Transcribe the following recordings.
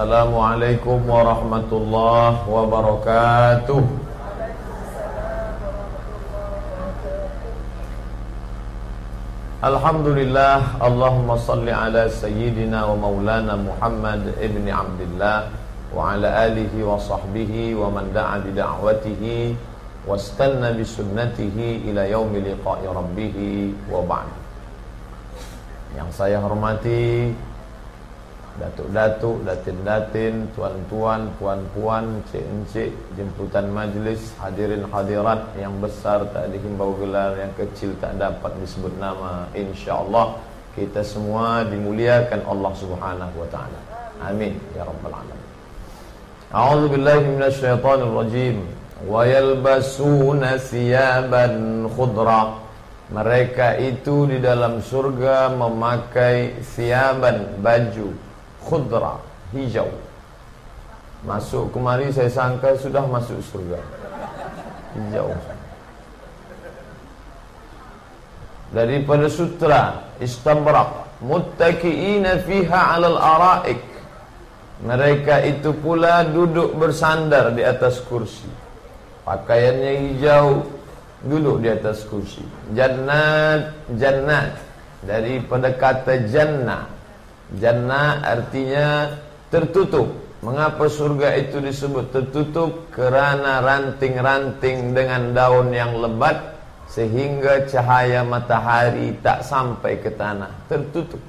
Assalamualaikum warahmatullahi wabarakatuh Alhamdulillah Allahumma salli ala sayyidina wa maulana Muhammad ibn Abdullah wa ala alihi wa sahbihi wa man da'a bi da'watihi wastanna bi sunnatihi ila yaumi liqa'i rabbih wa ba'd Yang saya hormati Datuk-datuk, datin-datin, tuan-tuan, puan-puan, cik-encik, jemputan majlis, hadirin hadirat yang besar tak dihimbau gelar, yang kecil tak dapat disebut nama. InsyaAllah kita semua dimuliakan Allah subhanahu wa ta'ala. Amin. Ya Rabbal Alamin. A'udhu billahi minasyaitanir rajim. Wa yalbasuna siyaban khudra. Mereka itu di dalam surga memakai siaban baju khudra hijau. Masuk kemari saya sangka sudah masuk surga. Hijau. Daripada sutra istabrak muttaqiina fiha 'alal araik. Mereka itu pula duduk bersandar di atas kursi. Pakaiannya hijau duduk di atas kursi. Jannat jannat. Daripada kata jannah Jannah artinya tertutup. Mengapa surga itu disebut tertutup? Kerana ranting-ranting dengan daun yang lebat sehingga cahaya matahari tak sampai ke tanah, tertutup.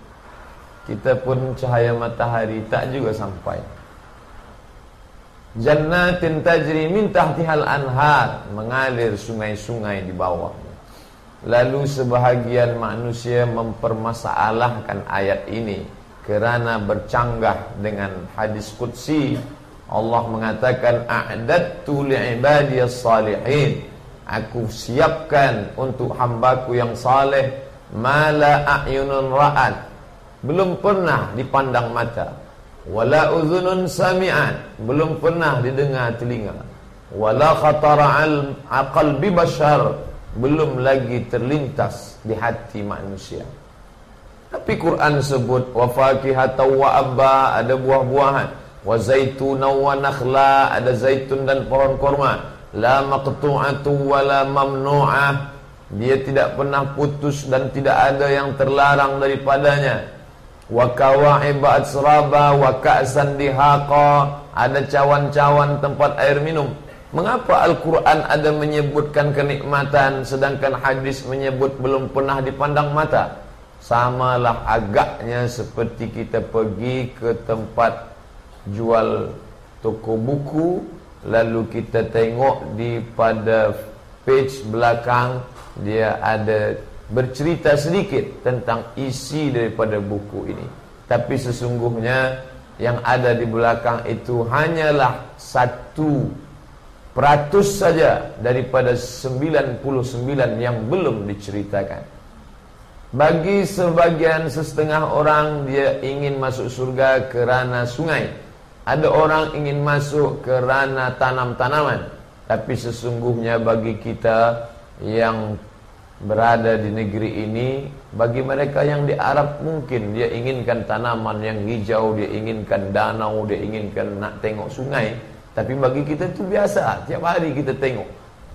Kita pun cahaya matahari tak juga sampai. Jannatin tajri min tahtihal anhar, mengalir sungai-sungai di bawahnya. Lalu sebahagian manusia mempermasalahkan ayat ini kerana bercanggah dengan hadis qudsi Allah mengatakan a'dattu li'ibadiyas salihin aku siapkan untuk hambaku yang saleh mala a'yunun ra'at. Belum pernah dipandang mata. Wala uzunun sami'at. Belum pernah didengar telinga. Wala khatara al qalbi bashar. Belum lagi terlintas di hati manusia tapi Quran sebut wa fakihata wa abba ada buah-buahan. Wa zaituna wa nakhla ada zaitun dan pohon kurma la maqtu'atu wa la mamnu'ah dia tidak pernah putus dan tidak ada yang terlarang daripadanya. Wa kawa'iba atsraba wa ka'san dihaqa ada cawan-cawan tempat air minum. Mengapa Al-Quran ada menyebutkan kenikmatan Sedangkan hadis menyebut belum pernah dipandang mata Samalah agaknya seperti kita pergi ke tempat jual toko buku Lalu kita tengok di pada page belakang Dia ada bercerita sedikit tentang isi daripada buku ini. Tapi sesungguhnya yang ada di belakang itu hanyalah satu peratus saja daripada 99 yang belum diceritakan bagi sebagian sesetengah orang dia ingin masuk surga kerana sungai. Ada orang ingin masuk kerana tanam-tanaman. Tapi sesungguhnya bagi kita yang berada di negeri ini, bagi mereka yang di Arab mungkin dia inginkan tanaman yang hijau, dia inginkan danau, dia inginkan nak tengok sungai. Tapi bagi kita itu biasa, tiap hari kita tengok.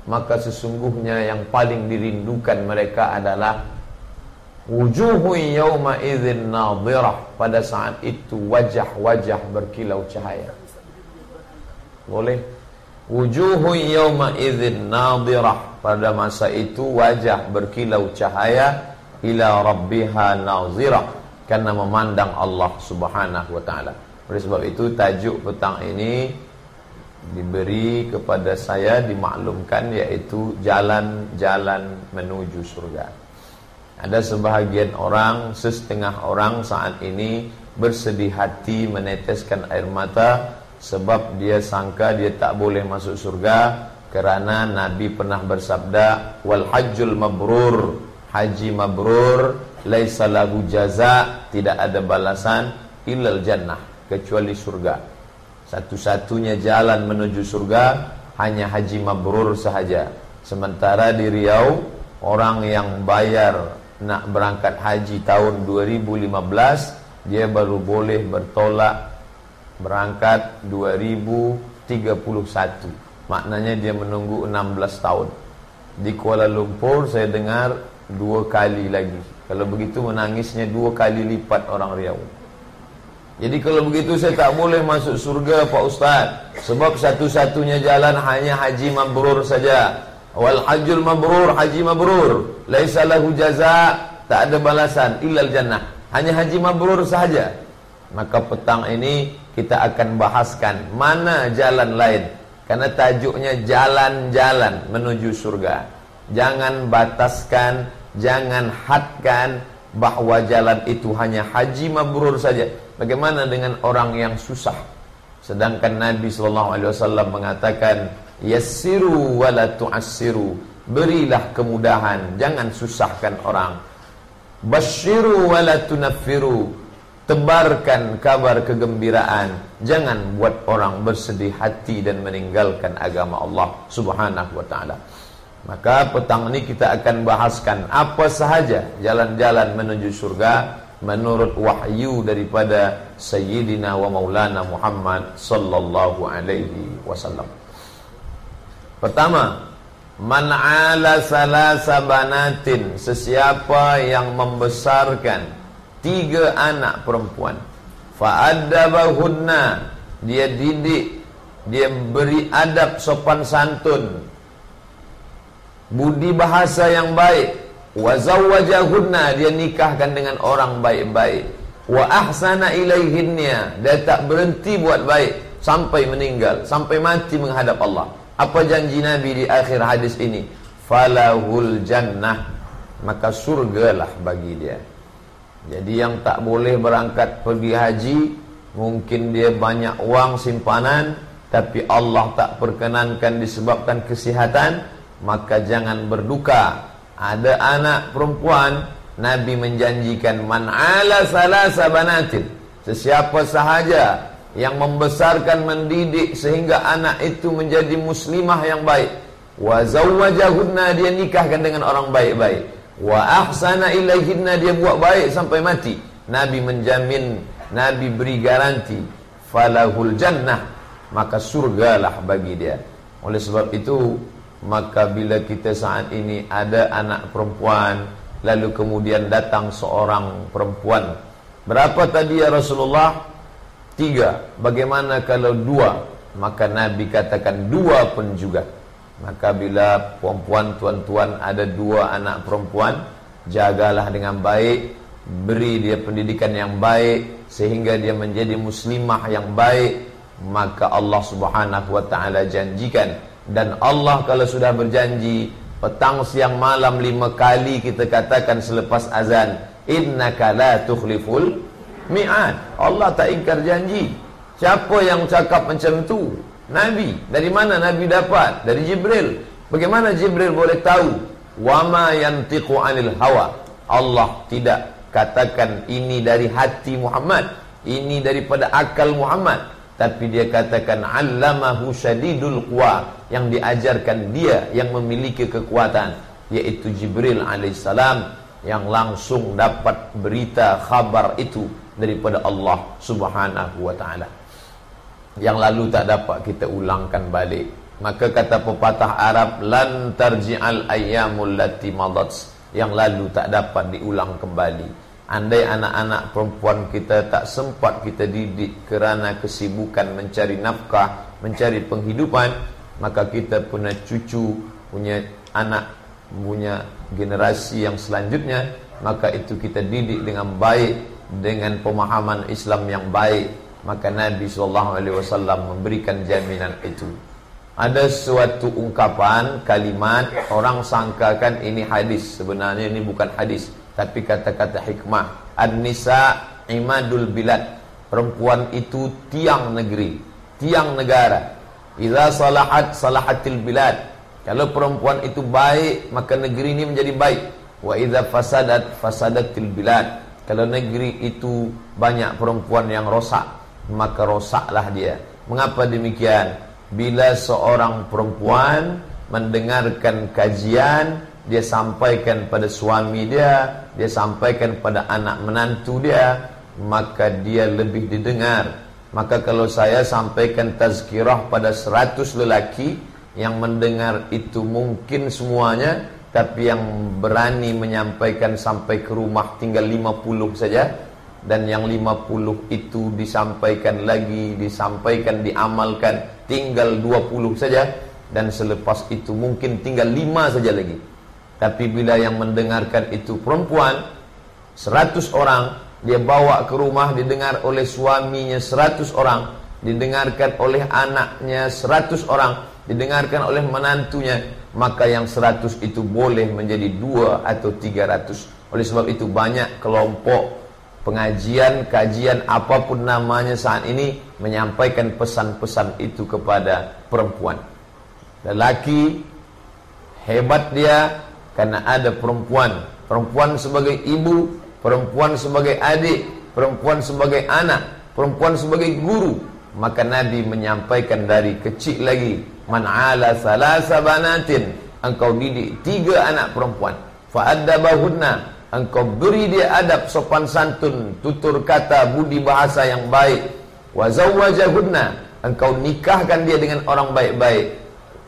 Maka sesungguhnya yang paling dirindukan mereka adalah Wujuhu yawma idzin nadhirah. Pada saat itu wajah-wajah berkilau cahaya. Boleh? Wujuhu yawma idzin nadhirah. Pada masa itu wajah berkilau cahaya. Ila rabbiha nazirah Karena memandang Allah subhanahu wa ta'ala. Oleh sebab itu tajuk petang ini Diberi kepada saya dimaklumkan Iaitu jalan-jalan menuju surga ada sebahagian orang, setengah orang saat ini bersedih hati meneteskan air mata sebab dia sangka dia tak boleh masuk surga kerana Nabi pernah bersabda wal hajjul mabrur. Haji mabrur laisa lahu jaza tidak ada balasan illal jannah kecuali surga. Satu-satunya jalan menuju surga hanya haji mabrur sahaja. Sementara di Riau orang yang bayar nak berangkat haji tahun 2015 dia baru boleh bertolak berangkat 2031 maknanya dia menunggu 16 tahun. Di Kuala Lumpur saya dengar dua kali lagi. Kalau begitu menangisnya dua kali lipat orang Riau. Jadi kalau begitu saya tak boleh masuk surga Pak Ustaz. Sebab satu-satunya jalan hanya haji mabrur saja wal hajjul mabrur haji mabrur. Laisa lahu jaza. Tak ada balasan. Illal jannah. Hanya haji mabrur sahaja. Maka petang ini kita akan bahaskan mana jalan lain. Karena tajuknya jalan-jalan menuju surga. Jangan bataskan jangan hadkan bahwa jalan itu hanya haji mabrur saja. Bagaimana dengan orang yang susah? Sedangkan Nabi SAW mengatakan yassiru wala tu'assiru. Berilah kemudahan jangan susahkan orang. Basyiru wala tunaffiru. Tebarkan kabar kegembiraan. Jangan buat orang bersedih hati dan meninggalkan agama Allah subhanahu wa ta'ala. Maka petang ini kita akan bahaskan Apa sahaja jalan-jalan menuju surga Menurut wahyu daripada Sayyidina wa maulana Muhammad Sallallahu alaihi wasallam Pertama Man ala salasa banatin Sesiapa yang membesarkan tiga anak perempuan. Fa'addabahunna dia didik dia beri adab sopan santun. Budi bahasa yang baik. Wa zawwajahunna dia nikahkan dengan orang baik-baik. Wa ahsana ilaihinnya dia tak berhenti buat baik sampai meninggal sampai mati menghadap Allah apa janji Nabi di akhir hadis ini? Falahul jannah. Maka surgalah bagi dia. Jadi yang tak boleh berangkat pergi haji Mungkin dia banyak uang simpanan Tapi Allah tak perkenankan disebabkan kesihatan Maka jangan berduka. Ada anak perempuan Nabi menjanjikan Man ala salasa banatin. Sesiapa sahaja Yang membesarkan mendidik Sehingga anak itu menjadi muslimah yang baik. Wa zawwajahunna dia nikahkan dengan orang baik-baik. Wa ahsana ilaihinna dia buat baik sampai mati. Nabi menjamin nabi beri garanti falahul jannah maka surgalah bagi dia. Oleh sebab itu maka bila kita saat ini ada anak perempuan lalu kemudian datang seorang perempuan. Berapa tadi ya Rasulullah tiga bagaimana kalau dua? Maka nabi katakan dua pun juga. Maka bila perempuan tuan-tuan ada dua anak perempuan Jagalah dengan baik Beri dia pendidikan yang baik Sehingga dia menjadi muslimah yang baik. Maka Allah subhanahu wa ta'ala janjikan. Dan Allah kalau sudah berjanji Petang siang malam lima kali kita katakan selepas azan Innaka la tukhliful mi'ad Allah tak ingkar janji Siapa yang cakap macam tu Nabi. Dari mana Nabi dapat? Dari Jibril. Bagaimana Jibril boleh tahu? Wama yantiqu anil hawa. Allah tidak katakan ini dari hati Muhammad. Ini daripada akal Muhammad. Tapi dia katakan allamahu syadidul quwa yang diajarkan dia yang memiliki kekuatan yaitu Jibril alaihissalam yang langsung dapat berita khabar itu daripada Allah Subhanahu wa taala. Yang lalu tak dapat kita ulangkan balik. Maka kata pepatah Arab lan tarji'al ayyamul lati madat. Yang lalu tak dapat diulang kembali. Andai anak-anak perempuan kita tak sempat kita didik kerana kesibukan mencari nafkah mencari penghidupan maka kita punya cucu punya anak punya generasi yang selanjutnya maka itu kita didik dengan baik dengan pemahaman Islam yang baik maka Nabi SAW memberikan jaminan itu. Ada suatu ungkapan kalimat orang sangkakan ini hadis. Sebenarnya ini bukan hadis tapi kata-kata hikmah. An-nisa imadul bilad. Perempuan itu tiang negeri tiang negara. Idza salahat salahatil bilad. Kalau perempuan itu baik maka negeri ini menjadi baik. Wa idza fasadat fasadatil bilad kalau negeri itu banyak perempuan yang rosak maka rosaklah dia. Mengapa demikian? Bila seorang perempuan mendengarkan kajian, dia sampaikan pada suami dia, dia sampaikan pada anak menantu dia, maka dia lebih didengar Maka kalau saya sampaikan tazkirah pada 100 lelaki Yang mendengar itu mungkin semuanya Tapi yang berani menyampaikan sampai ke rumah tinggal 50 saja Dan yang 50 itu disampaikan lagi Disampaikan, diamalkan Tinggal 20 saja Dan selepas itu mungkin tinggal 5 saja lagi. Tapi bila yang mendengarkan itu perempuan 100 orang dia bawa ke rumah didengar oleh suaminya 100 orang didengarkan oleh anaknya 100 orang didengarkan oleh menantunya maka yang 100 itu boleh menjadi dua atau 300 oleh sebab itu banyak kelompok pengajian kajian apa pun namanya saat ini menyampaikan pesan-pesan itu kepada perempuan. Lelaki hebat dia karena ada perempuan. Perempuan sebagai ibu perempuan sebagai adik, perempuan sebagai anak, perempuan sebagai guru. Maka Nabi menyampaikan dari kecil lagi, man ala salasa banatin, engkau didik tiga anak perempuan. Fa addabahunna, engkau beri dia adab sopan santun, tutur kata, budi bahasa yang baik. Wa zawwajahunna, engkau nikahkan dia dengan orang baik-baik.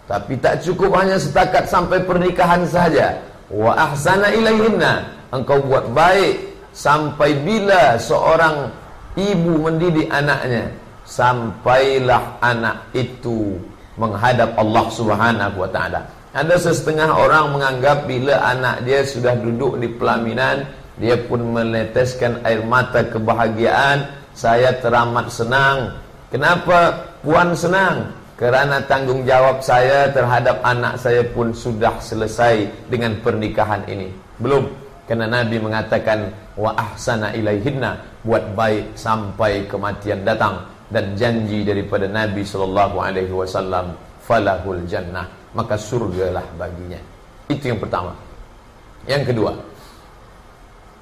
Tapi tak cukup hanya setakat sampai pernikahan saja. Wa ahsana ilaihinna, engkau buat baik Sampai bila seorang ibu mendidik anaknya Sampailah anak itu menghadap Allah subhanahu wa ta'ala. Ada setengah orang menganggap bila anak dia sudah duduk di pelaminan Dia pun meneteskan air mata kebahagiaan Saya teramat senang. Kenapa puan senang? Kerana tanggungjawab saya terhadap anak saya pun sudah selesai dengan pernikahan ini. Belum. Karena Nabi mengatakan wa ahsana ilaihinna buat baik sampai kematian datang dan janji daripada Nabi sallallahu alaihi wasallam falahul jannah maka surgalah baginya. Itu yang pertama. Yang kedua.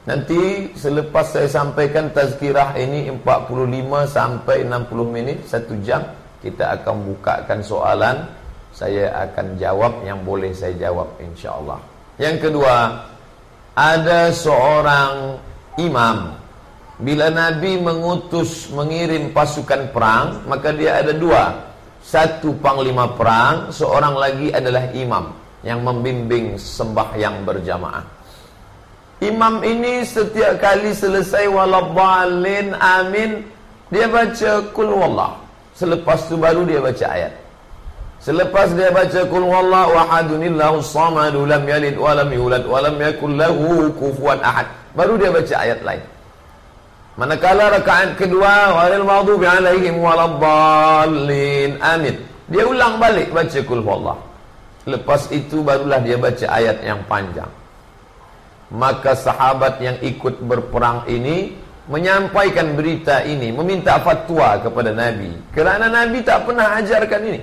Nanti selepas saya sampaikan tazkirah ini 45 sampai 60 minit, 1 jam kita akan bukakan soalan. Saya akan jawab yang boleh saya jawab insya-Allah. Yang kedua, ada seorang imam bila Nabi mengutus mengirim pasukan perang maka dia ada dua satu panglima perang seorang lagi adalah imam yang membimbing sembahyang berjamaah imam ini setiap kali selesai walabalin amin dia baca kul wallah selepas itu baru dia baca ayat Selepas dia baca kul wallahu ahadunillahu samadu lam yalid wa lam yulad wa lam yakul lahu kufuwan ahad. Baru dia baca ayat lain. Manakala rakaat kedua walil maghdubi alaihim waladdallin. Amin. Dia ulang balik baca kul wallah. Lepas itu barulah dia baca ayat yang panjang. Maka sahabat yang ikut berperang ini menyampaikan berita ini, meminta fatwa kepada Nabi. Kerana Nabi tak pernah ajarkan ini.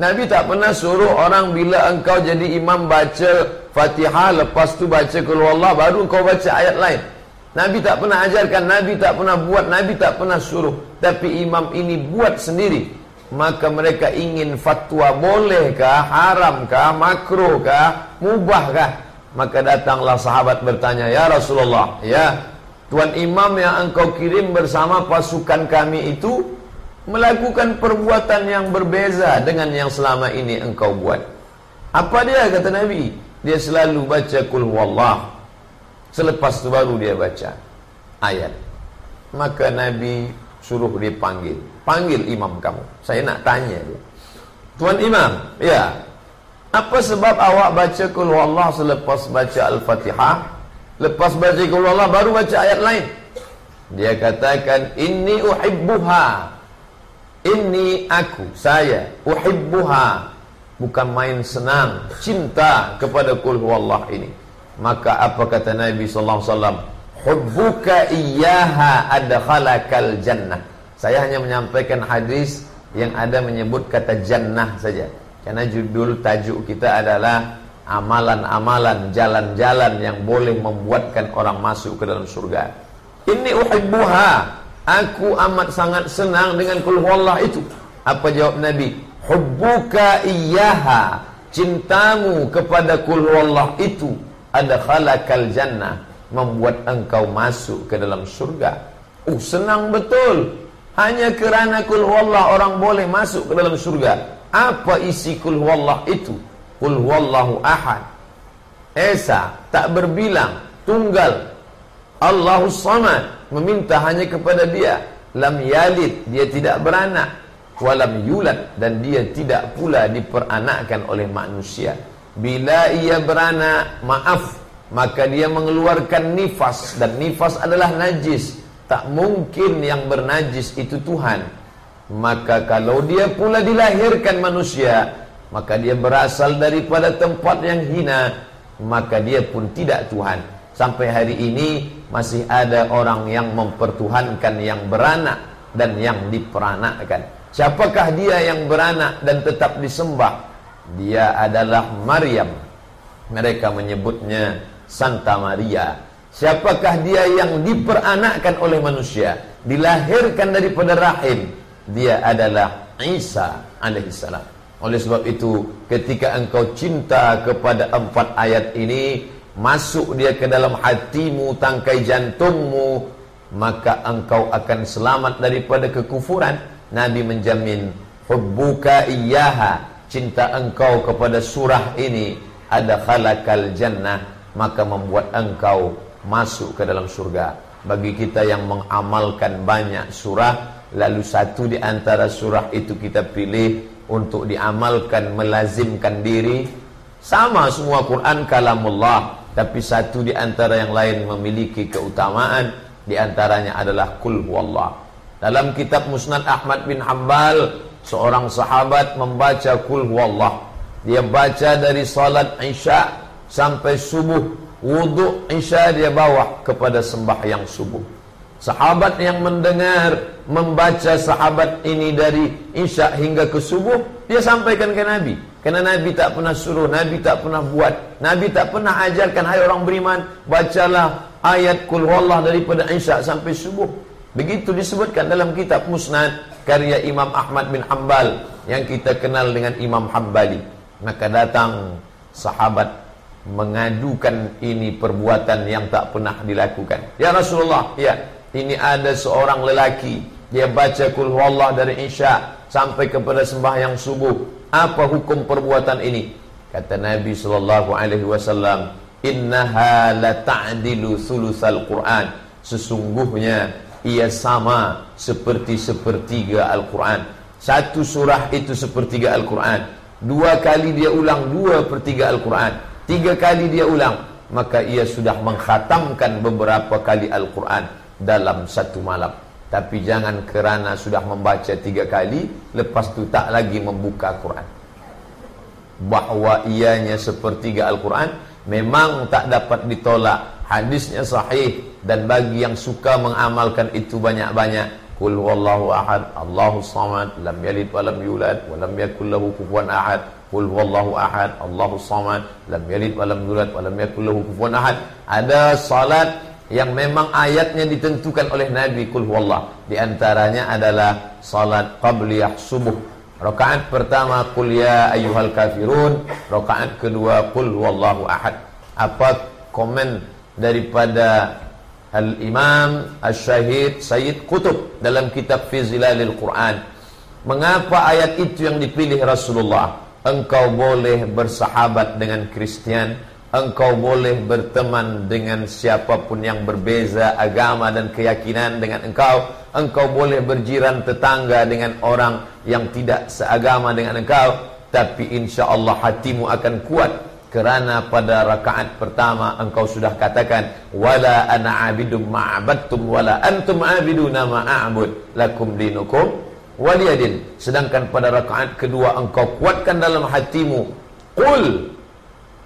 Nabi tak pernah suruh orang bila engkau jadi imam baca Fatihah lepas tu baca Allah baru engkau baca ayat lain. Nabi tak pernah ajarkan, Nabi tak pernah buat, Nabi tak pernah suruh. Tapi imam ini buat sendiri. Maka mereka ingin fatwa bolehkah, haramkah, makruhkah, mubahkah? Maka datanglah sahabat bertanya, Ya Rasulullah, ya Tuan imam yang engkau kirim bersama pasukan kami itu melakukan perbuatan yang berbeza dengan yang selama ini engkau buat. Apa dia kata Nabi? Dia selalu baca kul wallah. Selepas itu baru dia baca ayat. Maka Nabi suruh dia panggil. Panggil imam kamu. Saya nak tanya dia. Tuan imam, ya. Apa sebab awak baca kul wallah selepas baca al-Fatihah? Lepas baca kul wallah baru baca ayat lain. Dia katakan, "Inni uhibbuha." Ini aku, saya, uhibbuha. Bukan main senang, cinta kepada kul huwallah ini. Maka apa kata Nabi sallallahu alaihi wasallam? Hubbuka iyyaha adkhalakal jannah. Saya hanya menyampaikan hadis yang ada menyebut kata jannah saja. Karena judul tajuk kita adalah amalan-amalan, jalan-jalan yang boleh membuatkan orang masuk ke dalam surga. Ini uhibbuha. Aku amat sangat senang dengan kul huwallah itu. Apa jawab Nabi? Hubbuka iyyaha. Cintamu kepada kul huwallah itu ada khalaqal jannah membuat engkau masuk ke dalam surga. Oh, senang betul. Hanya kerana kul huwallah orang boleh masuk ke dalam surga. Apa isi kul huwallah itu? Kul huwallahu ahad. Esa, tak berbilang, tunggal. Allahus samad, meminta hanya kepada dia. Lam yalid, dia tidak beranak. Walam yulad, dan dia tidak pula diperanakkan oleh manusia. Bila ia beranak, maaf, maka dia mengeluarkan nifas. Dan nifas adalah najis. Tak mungkin yang bernajis itu Tuhan. Maka kalau dia pula dilahirkan manusia maka dia berasal daripada tempat yang hina maka dia pun tidak Tuhan. Sampai hari ini masih ada orang yang mempertuhankan yang beranak dan yang diperanakkan. Siapakah dia yang beranak dan tetap disembah dia adalah Maryam. Mereka menyebutnya Santa Maria. Siapakah dia yang diperanakkan oleh manusia Dilahirkan daripada rahim? Dia adalah Isa alaihissalam Oleh sebab itu Ketika engkau cinta kepada empat ayat ini Masuk dia ke dalam hatimu Tangkai jantungmu Maka engkau akan selamat daripada kekufuran. Nabi menjamin Hubbuka iyaha Cinta engkau kepada surah ini Ada khalakal jannah Maka membuat engkau masuk ke dalam surga. Bagi kita yang mengamalkan banyak surah lalu satu di antara surah itu kita pilih untuk diamalkan melazimkan diri sama semua Quran kalamullah tapi satu di antara yang lain memiliki keutamaan di antaranya adalah kul huwallah. Dalam kitab Musnad Ahmad bin Hambal seorang sahabat membaca kul dia baca dari salat Isya sampai subuh. Wudhu Isya dia bawa kepada sembahyang subuh. Sahabat yang mendengar Membaca sahabat ini dari Isya hingga ke subuh Dia sampaikan ke Nabi. Kerana Nabi tak pernah suruh Nabi tak pernah buat Nabi tak pernah ajarkan Hai orang beriman Bacalah ayat Kul Wallah daripada Isya sampai subuh Begitu disebutkan dalam kitab Musnad Karya Imam Ahmad bin Hanbal Yang kita kenal dengan Imam Hanbali Maka datang sahabat mengadukan ini perbuatan yang tak pernah dilakukan. Ya Rasulullah, ya, ini ada seorang lelaki dia baca kul dari Isya sampai kepada sembahyang subuh. Apa hukum perbuatan ini? Kata Nabi sallallahu alaihi wasallam, "Innaha la ta'dilu Qur'an." Sesungguhnya ia sama seperti sepertiga Al-Quran. Satu surah itu sepertiga Al-Quran. Dua kali dia ulang dua pertiga Al-Quran. Tiga kali dia ulang Maka ia sudah menghatamkan beberapa kali Al-Quran Dalam satu malam Tapi jangan kerana sudah membaca tiga kali Lepas tu tak lagi membuka Quran Bahawa ianya sepertiga Al-Quran Memang tak dapat ditolak Hadisnya sahih Dan bagi yang suka mengamalkan itu banyak-banyak Kul wallahu ahad Allahu samad Lam yalid walam yulad Walam yakullahu kufuan ahad Qul huwallahu ahad, Allahu samad, lam yalid wa lam yulad wa lam yakul lahu kufuwan ahad. Ada salat yang memang ayatnya ditentukan oleh Nabi Qul huwallah. Di antaranya adalah salat qabliyah subuh. Rakaat pertama Qul ya ayyuhal kafirun, rakaat kedua Qul huwallahu ahad. Apa komen daripada Al-Imam Al-Syahid Sayyid Qutub dalam kitab Fi Zilalil Quran. Mengapa ayat itu yang dipilih Rasulullah? Engkau boleh bersahabat dengan Kristian Engkau boleh berteman dengan siapa pun yang berbeza agama dan keyakinan dengan engkau Engkau boleh berjiran tetangga dengan orang yang tidak seagama dengan engkau Tapi insya Allah hatimu akan kuat Kerana pada rakaat pertama engkau sudah katakan Wala ana abidum ma'abadtum wala antum abiduna ma'abud Lakum dinukum waliyadin sedangkan pada rakaat kedua engkau kuatkan dalam hatimu qul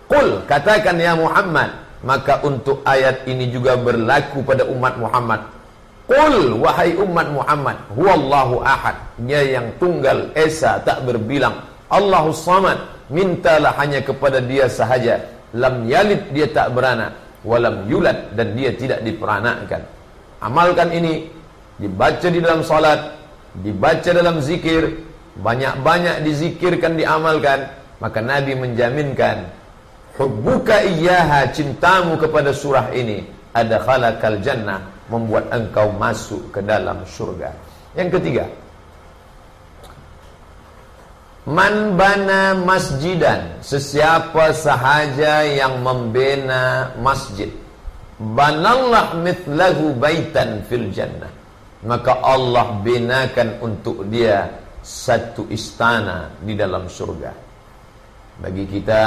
qul katakan ya Muhammad. Maka untuk ayat ini juga berlaku pada umat Muhammad. Qul wahai umat Muhammad huwallahu ahad. Dia yang tunggal esa tak berbilang Allahu samad mintalah hanya kepada dia sahaja. Lam yalid dia tak beranak. Walam yulad dan dia tidak diperanakkan. Amalkan ini dibaca di dalam salat dibaca dalam zikir, banyak-banyak dizikirkan, diamalkan, maka Nabi menjaminkan hubbuka iyyaha cintamu kepada surah ini ada khalaqal jannah membuat engkau masuk ke dalam surga. Yang ketiga, Man bana masjidan Sesiapa sahaja yang membina masjid Banallah mithlahu baitan fil jannah. Maka Allah binakan untuk dia Satu istana di dalam surga. Bagi kita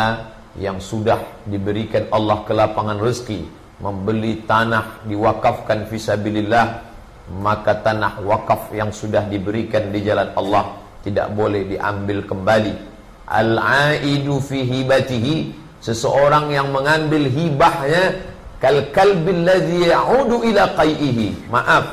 yang sudah diberikan Allah kelapangan rezeki Membeli tanah diwakafkan fisabilillah Maka tanah wakaf yang sudah diberikan di jalan Allah tidak boleh diambil kembali. Al-aidu fi hibatihi seseorang yang mengambil hibahnya kal kalbil ladzi ya'udu ila qaihi maaf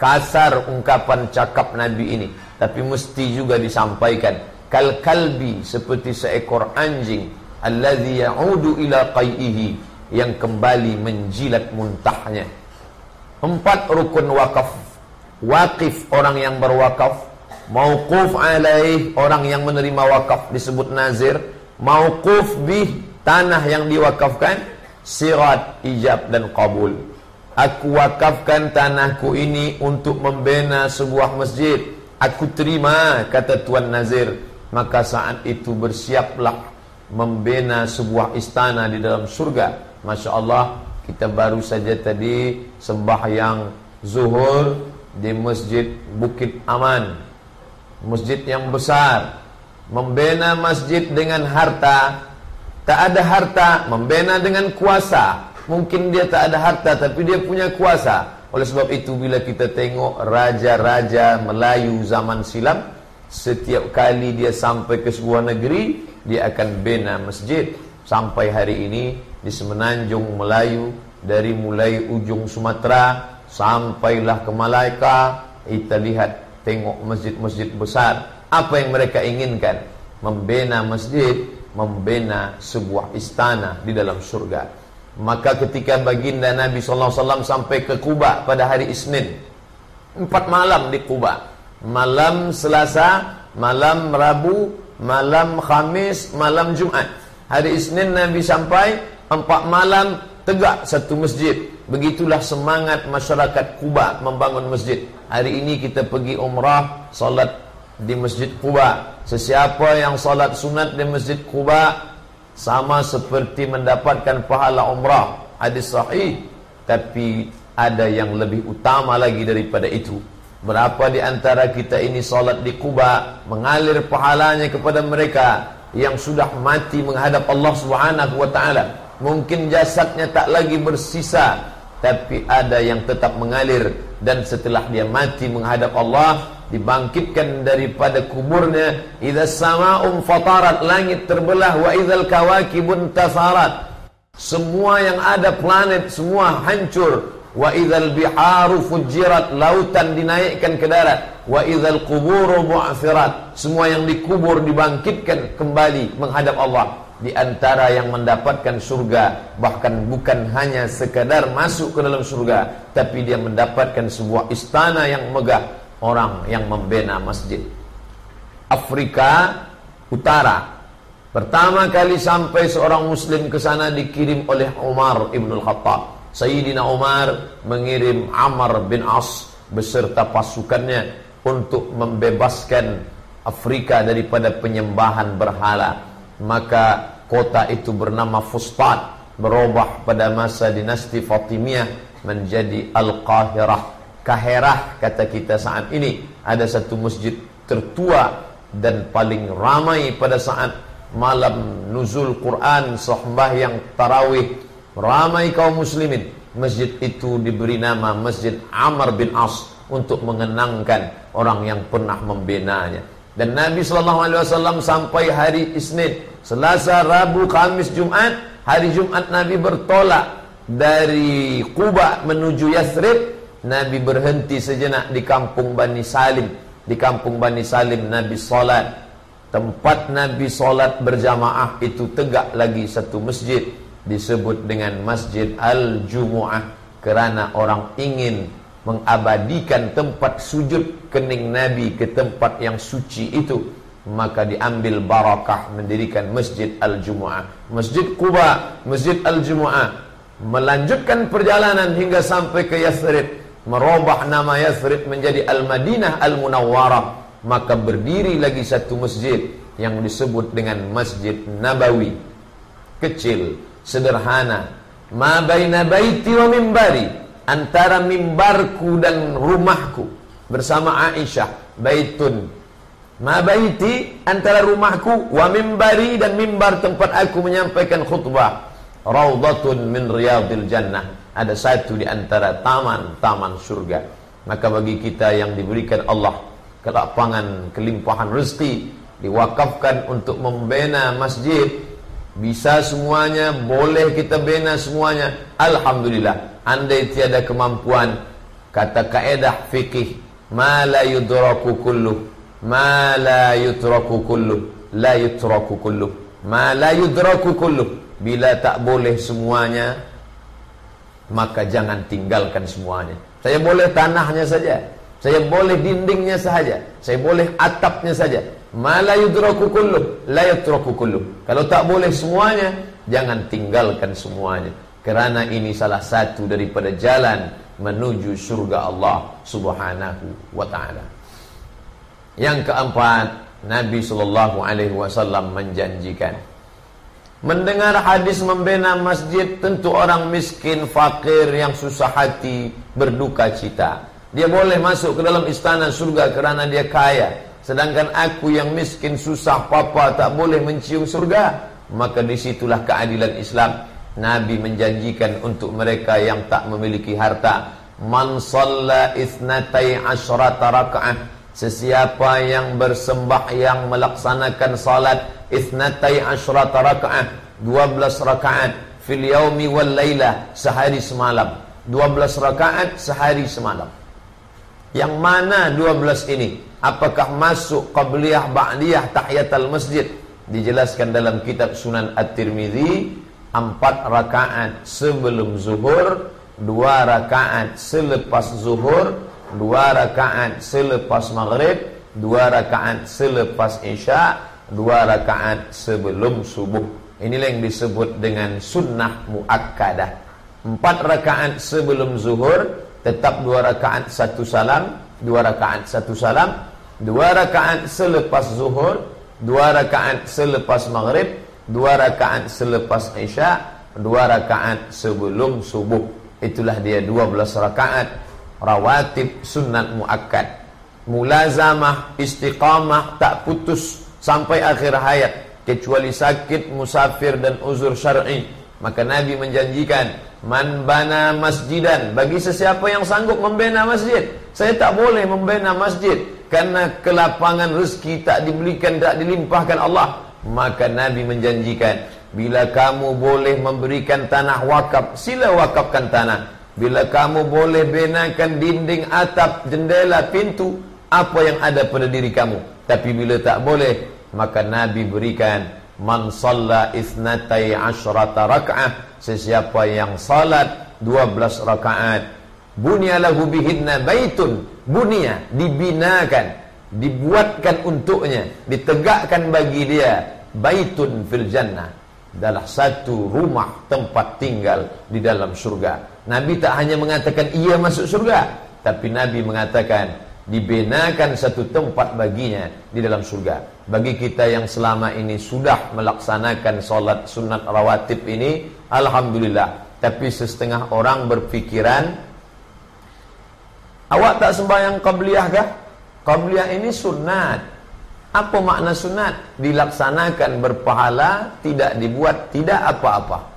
kasar ungkapan cakap nabi ini tapi mesti juga disampaikan. Kal kalbi seperti seekor anjing alladzi ya'udu ila qaihi yang kembali menjilat muntahnya. Empat rukun wakaf. Wakif orang yang berwakaf Mauquf alaih orang yang menerima wakaf disebut nazir. Mauquf bih tanah yang diwakafkan sirat ijab dan qabul. Aku wakafkan tanahku ini untuk membina sebuah masjid. Aku terima kata tuan nazir. Maka saat itu bersiaplah membina sebuah istana di dalam surga. Masya Allah kita baru saja tadi sembahyang zuhur di masjid Bukit Aman masjid yang besar. Membina masjid dengan harta. Tak ada harta membina dengan kuasa. Mungkin dia tak ada harta tapi dia punya kuasa. Oleh sebab itu bila kita tengok raja-raja Melayu zaman silam setiap kali dia sampai ke sebuah negeri dia akan bina masjid. Sampai hari ini di semenanjung Melayu dari mulai ujung Sumatera sampailah ke Malaka kita lihat tengok masjid-masjid besar apa yang mereka inginkan? Membina masjid membina sebuah istana di dalam surga. Maka ketika baginda Nabi SAW sampai ke Kuba pada hari Isnin empat malam di Kuba. Malam Selasa malam Rabu malam Khamis malam Jumat hari Isnin Nabi sampai empat malam tegak satu masjid. Begitulah semangat masyarakat Kuba membangun masjid. Hari ini kita pergi umrah, salat di Masjid Kuba. Sesiapa yang salat sunat di Masjid Kuba sama seperti mendapatkan pahala umrah. Hadis sahih, tapi ada yang lebih utama lagi daripada itu. Berapa di antara kita ini salat di Kuba mengalir pahalanya kepada mereka yang sudah mati menghadap Allah taala. Mungkin jasadnya tak lagi bersisa tapi ada yang tetap mengalir. Dan setelah dia mati menghadap Allah dibangkitkan daripada kuburnya. Idza sama'um fatarat langit terbelah. Wa idzal kawakibun tasarat. Semua yang ada planet semua hancur. Wa idzal biharu fujirat lautan dinaikkan ke darat. Wa idzal quburu bu'thirat semua yang dikubur dibangkitkan kembali menghadap Allah di antara yang mendapatkan surga bahkan bukan hanya sekadar masuk ke dalam surga tapi dia mendapatkan sebuah istana yang megah orang yang membina masjid. Afrika Utara. Pertama kali sampai seorang muslim ke sana dikirim oleh Umar Ibn Khattab. Sayyidina Umar mengirim Amr bin As beserta pasukannya untuk membebaskan Afrika daripada penyembahan berhala maka kota itu bernama Fustat berubah pada masa dinasti Fatimiyah menjadi Al-Qahirah. Kaherah kata kita saat ini ada satu masjid tertua dan paling ramai pada saat malam nuzul Quran yang tarawih. Ramai kaum muslimin masjid itu diberi nama Masjid Amr bin As untuk mengenangkan orang yang pernah membinanya dan Nabi wasallam sampai hari Isnin, Selasa, Rabu, Kamis, Jumat, hari Jumat Nabi bertolak dari Kuba menuju Yathrib. Nabi berhenti sejenak di kampung Bani Salim. Di kampung Bani Salim Nabi salat. Tempat Nabi salat berjamaah itu tegak lagi satu masjid disebut dengan Masjid Al-Jumu'ah kerana orang ingin mengabadikan tempat sujud kening Nabi ke tempat yang suci itu maka diambil barakah mendirikan Masjid Al-Jumu'ah Masjid Quba, Masjid Al-Jumu'ah melanjutkan perjalanan hingga sampai ke Yathrib merubah nama Yathrib menjadi Al-Madinah Al-Munawwarah, maka berdiri lagi satu masjid yang disebut dengan Masjid Nabawi. Kecil, sederhana. Ma baina baiti wa mimbari, antara mimbarku dan rumahku bersama Aisyah, baitun Ma baiti antara rumahku wa mimbari dan mimbar tempat aku menyampaikan khutbah. Raudhatun min riyadil jannah. Ada satu di antara taman-taman surga. Maka bagi kita yang diberikan Allah kelapangan, kelimpahan rezeki, diwakafkan untuk membina masjid, bisa semuanya, boleh kita bina semuanya. Alhamdulillah. Andai tiada kemampuan, kata kaedah fikih, ma la yudraku kulluh ma la yutraku kullu la yutraku kullu ma la yudraku kullu. Bila tak boleh semuanya maka jangan tinggalkan semuanya. Saya boleh tanahnya saja saya boleh dindingnya saja saya boleh atapnya saja. Ma la yudraku kullu la yutraku kullu. Kalau tak boleh semuanya jangan tinggalkan semuanya kerana ini salah satu daripada jalan menuju surga Allah Subhanahu wa taala yang keempat, Nabi sallallahu alaihi wasallam menjanjikan Mendengar hadis membina masjid tentu orang miskin, fakir yang susah hati berduka cita. Dia boleh masuk ke dalam istana surga kerana dia kaya. Sedangkan aku yang miskin, susah, papa tak boleh mencium surga. Maka di situlah keadilan Islam. Nabi menjanjikan untuk mereka yang tak memiliki harta. Man salla ithnatai asyrata raka'ah Sesiapa yang bersembah yang melaksanakan salat Ithnatai asyrata raka'ah 12 rakaat Fil yaumi wal layla Sehari semalam. 12 rakaat sehari semalam. Yang mana 12 ini? Apakah masuk qabliyah ba'diyah tahiyatul masjid? Dijelaskan dalam kitab Sunan At-Tirmidhi Empat rakaat sebelum zuhur Dua rakaat selepas zuhur dua rakaat selepas maghrib, dua rakaat selepas isya, dua rakaat sebelum subuh. Inilah yang disebut dengan sunnah muakkadah. Empat rakaat sebelum zuhur, tetap dua rakaat satu salam, dua rakaat satu salam, dua rakaat selepas zuhur, dua rakaat selepas maghrib, dua rakaat selepas isya, dua rakaat sebelum subuh. Itulah dia dua belas rakaat. Rawatib sunat muakkad. Mulazamah istiqamah tak putus sampai akhir hayat. Kecuali sakit musafir dan uzur syar'i. Maka nabi menjanjikan man bana masjidan bagi sesiapa yang sanggup membina masjid. Saya tak boleh membina masjid karena kelapangan rezeki tak diberikan tak dilimpahkan Allah maka nabi menjanjikan bila kamu boleh memberikan tanah wakaf sila wakafkan tanah. Bila kamu boleh benakan dinding, atap, jendela, pintu Apa yang ada pada diri kamu? Tapi bila tak boleh Maka Nabi berikan Man salla isnatai asyrata raka'ah Sesiapa yang salat 12 rakaat Bunia lahu bihinna baitun. Bunia, dibinakan Dibuatkan untuknya Ditegakkan bagi dia Baitun fil jannah. Adalah satu rumah tempat tinggal di dalam surga. Nabi tak hanya mengatakan ia masuk surga Tapi Nabi mengatakan Dibenakan satu tempat baginya Di dalam surga. Bagi kita yang selama ini sudah melaksanakan Solat sunat rawatib ini Alhamdulillah. Tapi setengah orang berpikiran Awak tak sembahyang qabliyah kah? Qabliyah ini sunat Apa makna sunat? Dilaksanakan berpahala Tidak dibuat tidak apa-apa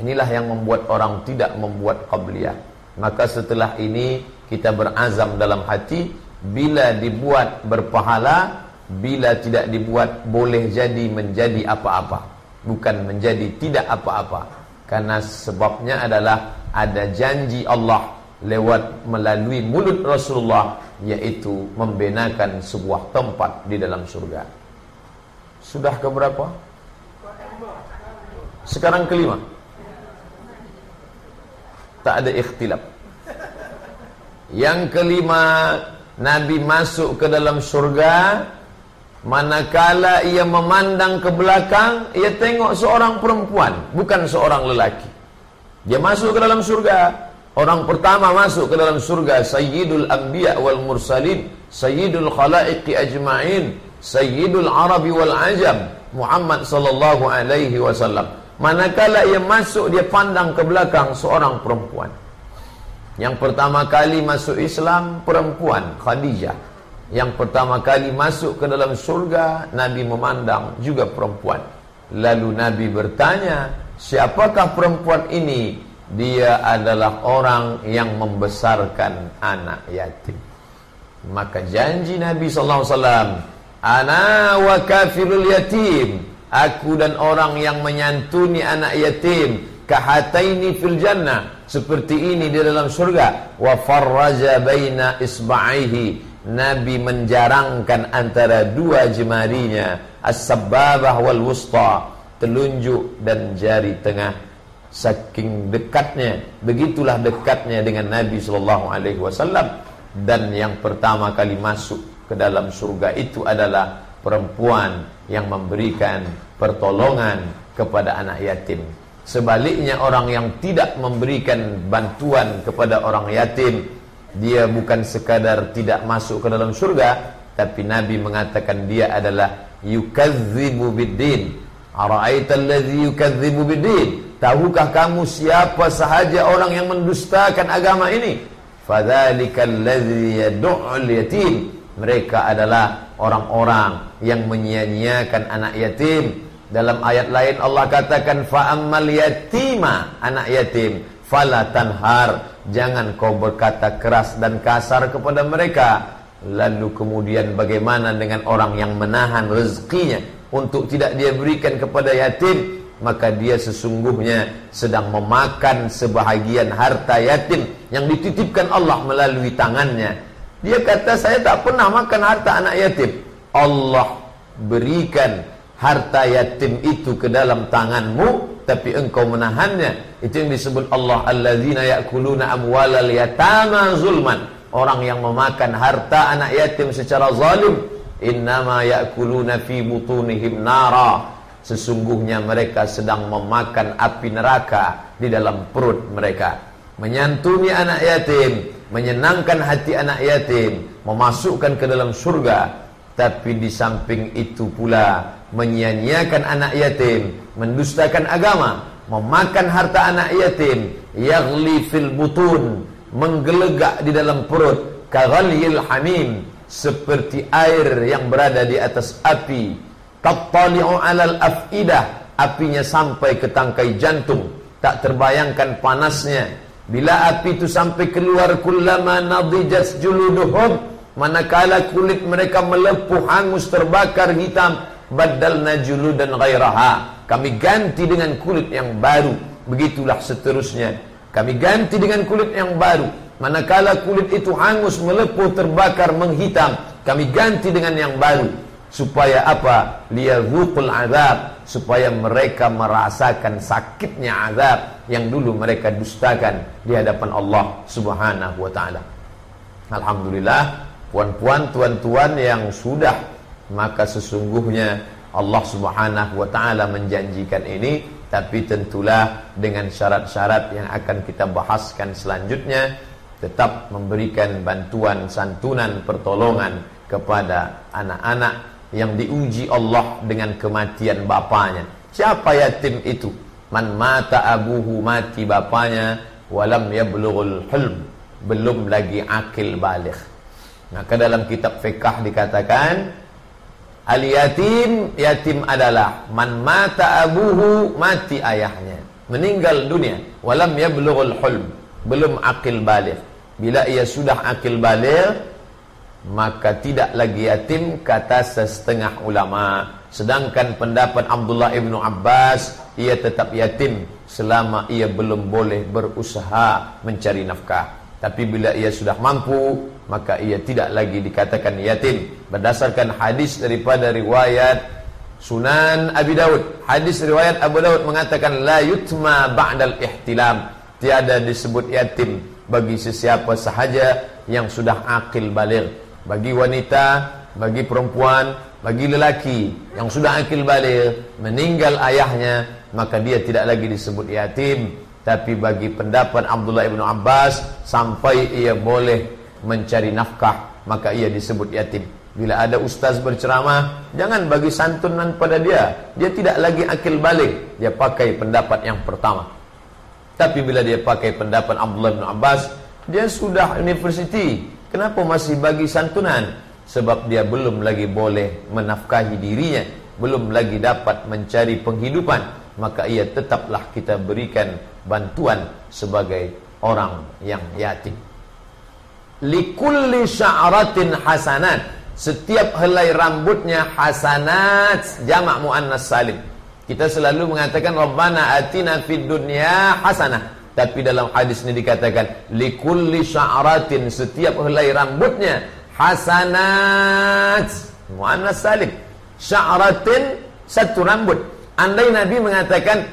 Inilah yang membuat orang tidak membuat qabliyah. Maka setelah ini kita berazam dalam hati bila dibuat berpahala, bila tidak dibuat boleh jadi menjadi apa-apa, bukan menjadi tidak apa-apa. Karena sebabnya adalah ada janji Allah lewat melalui mulut Rasulullah yaitu membenakan sebuah tempat di dalam surga. Sudah ke berapa? Sekarang kelima tak ada ikhtilaf yang kelima Nabi masuk ke dalam surga manakala ia memandang ke belakang ia tengok seorang perempuan bukan seorang lelaki dia masuk ke dalam surga Orang pertama masuk ke dalam surga Sayyidul Anbiya wal Mursalin Sayyidul Khalaiqi Ajma'in Sayyidul Arabi wal Ajam Muhammad sallallahu alaihi wasallam. Manakala ia masuk dia pandang ke belakang seorang perempuan. Yang pertama kali masuk Islam perempuan Khadijah. Yang pertama kali masuk ke dalam surga Nabi memandang juga perempuan. Lalu Nabi bertanya Siapakah perempuan ini dia adalah orang yang membesarkan anak yatim. Maka janji Nabi sallallahu alaihi wasallam, "Ana wa yatim." Aku dan orang yang menyantuni anak yatim kahataini fil jannah. Seperti ini di dalam surga. Wa farraja baina isba'ihi Nabi menjarangkan antara dua jemarinya as-sababah wal wusta telunjuk dan jari tengah saking dekatnya begitulah dekatnya dengan Nabi sallallahu alaihi wasallam. Dan yang pertama kali masuk ke dalam surga itu adalah perempuan yang memberikan pertolongan kepada anak yatim. Sebaliknya orang yang tidak memberikan bantuan kepada orang yatim dia bukan sekadar tidak masuk ke dalam surga tapi Nabi mengatakan dia adalah yukadzibu biddin. Ara'aita allazi yukadzibu biddin Tahukah kamu siapa sahaja orang yang mendustakan agama ini? Fadzalikal ladzi yad'ul yatim. Mereka adalah orang-orang yang menyia-nyiakan anak yatim. Dalam ayat lain Allah katakan fa'ammal yatima, anak yatim, fala tanhar. Jangan kau berkata keras dan kasar kepada mereka. Lalu kemudian bagaimana dengan orang yang menahan rezekinya untuk tidak dia berikan kepada yatim? Maka dia sesungguhnya sedang memakan sebahagian harta yatim yang dititipkan Allah melalui tangannya. Dia kata saya tak pernah makan harta anak yatim. Allah berikan harta yatim itu ke dalam tanganmu tapi engkau menahannya. Itu yang disebut Allah alladzina ya'kuluna amwalal yatama zulman. Orang yang memakan harta anak yatim secara zalim innama ya'kuluna fi butunihim nara Sesungguhnya mereka sedang memakan api neraka di dalam perut mereka. Menyantuni anak yatim, menyenangkan hati anak yatim, memasukkan ke dalam surga. Tapi di samping itu pula menyia-nyiakan anak yatim, mendustakan agama, memakan harta anak yatim, yaghli fil butun, menggelegak di dalam perut, kaghalil hamim, seperti air yang berada di atas api tattali'u 'alal af'idah. Apinya sampai ke tangkai jantung. Tak terbayangkan panasnya. Bila api itu sampai keluar kullama nadijat juluduhum. Manakala kulit mereka melepuh hangus terbakar hitam. Badalna juludan ghairaha. Kami ganti dengan kulit yang baru. Begitulah seterusnya. Kami ganti dengan kulit yang baru. Manakala kulit itu hangus melepuh terbakar menghitam. Kami ganti dengan yang baru supaya apa? Liyadzuqul azab, supaya mereka merasakan sakitnya azab yang dulu mereka dustakan di hadapan Allah Subhanahu wa taala. Alhamdulillah, puan-puan, tuan-tuan yang sudah maka sesungguhnya Allah Subhanahu wa taala menjanjikan ini tapi tentulah dengan syarat-syarat yang akan kita bahaskan selanjutnya tetap memberikan bantuan santunan pertolongan kepada anak-anak yang diuji Allah dengan kematian bapaknya. Siapa yatim itu? Man mata abuhu mati bapaknya walam yablughul hulm. Belum lagi akil balik. Maka dalam kitab fiqh dikatakan al yatim yatim adalah man mata abuhu mati ayahnya. Meninggal dunia walam yablughul hulm. Belum akil balik. Bila ia sudah akil balik maka tidak lagi yatim kata setengah ulama. Sedangkan pendapat Abdullah ibnu Abbas ia tetap yatim selama ia belum boleh berusaha mencari nafkah. Tapi bila ia sudah mampu maka ia tidak lagi dikatakan yatim. Berdasarkan hadis daripada riwayat Sunan Abi Daud. Hadis riwayat Abu Daud mengatakan la yutma ba'dal ihtilam. Tiada disebut yatim bagi sesiapa sahaja yang sudah akil baligh bagi wanita, bagi perempuan, bagi lelaki yang sudah akil balik meninggal ayahnya, maka dia tidak lagi disebut yatim, Tapi bagi pendapat Abdullah ibnu Abbas sampai ia boleh mencari nafkah maka ia disebut yatim. Bila ada ustaz berceramah, jangan bagi santunan pada dia. Dia tidak lagi akil balik. Dia pakai pendapat yang pertama. Tapi bila dia pakai pendapat Abdullah bin Abbas, dia sudah universiti. Kenapa masih bagi santunan? Sebab dia belum lagi boleh menafkahi dirinya, belum lagi dapat mencari penghidupan, maka ia tetaplah kita berikan bantuan sebagai orang yang yatim. Likulli sya'ratin hasanat setiap helai rambutnya hasanat jamak muannas salim. Kita selalu mengatakan Rabbana atina fid dunya hasanah. Tapi dalam hadis ini dikatakan likulli sya'ratin setiap helai rambutnya hasanat. Muannas salim. Sya'ratin satu rambut. Andai Nabi mengatakan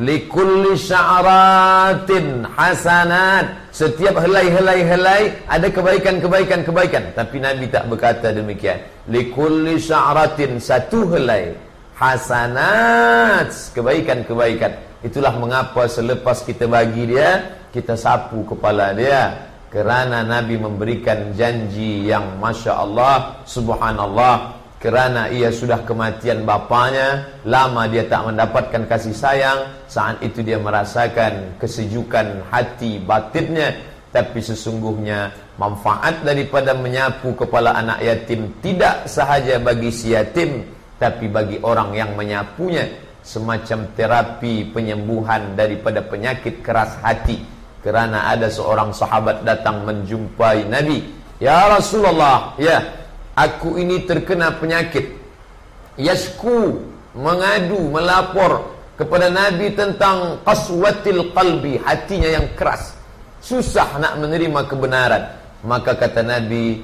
likulli sya'ratin hasanat. Setiap helai-helai-helai ada kebaikan-kebaikan kebaikan tapi nabi tak berkata demikian. Likulli sya'ratin satu helai. Hasanat kebaikan-kebaikan itulah mengapa selepas kita bagi dia kita sapu kepala dia. Kerana nabi memberikan janji yang masya-Allah subhanallah. Kerana ia sudah kematian bapanya lama dia tak mendapatkan kasih sayang. Saat itu dia merasakan kesejukan hati batinnya. Tapi sesungguhnya manfaat daripada menyapu kepala anak yatim tidak sahaja bagi si yatim tapi bagi orang yang menyapunya semacam terapi penyembuhan daripada penyakit keras hati. Kerana ada seorang sahabat datang menjumpai Nabi ya Rasulullah ya Aku ini terkena penyakit. Yasku Mengadu, melapor Kepada Nabi tentang Qaswatil qalbi, hatinya yang keras. Susah nak menerima kebenaran. Maka kata Nabi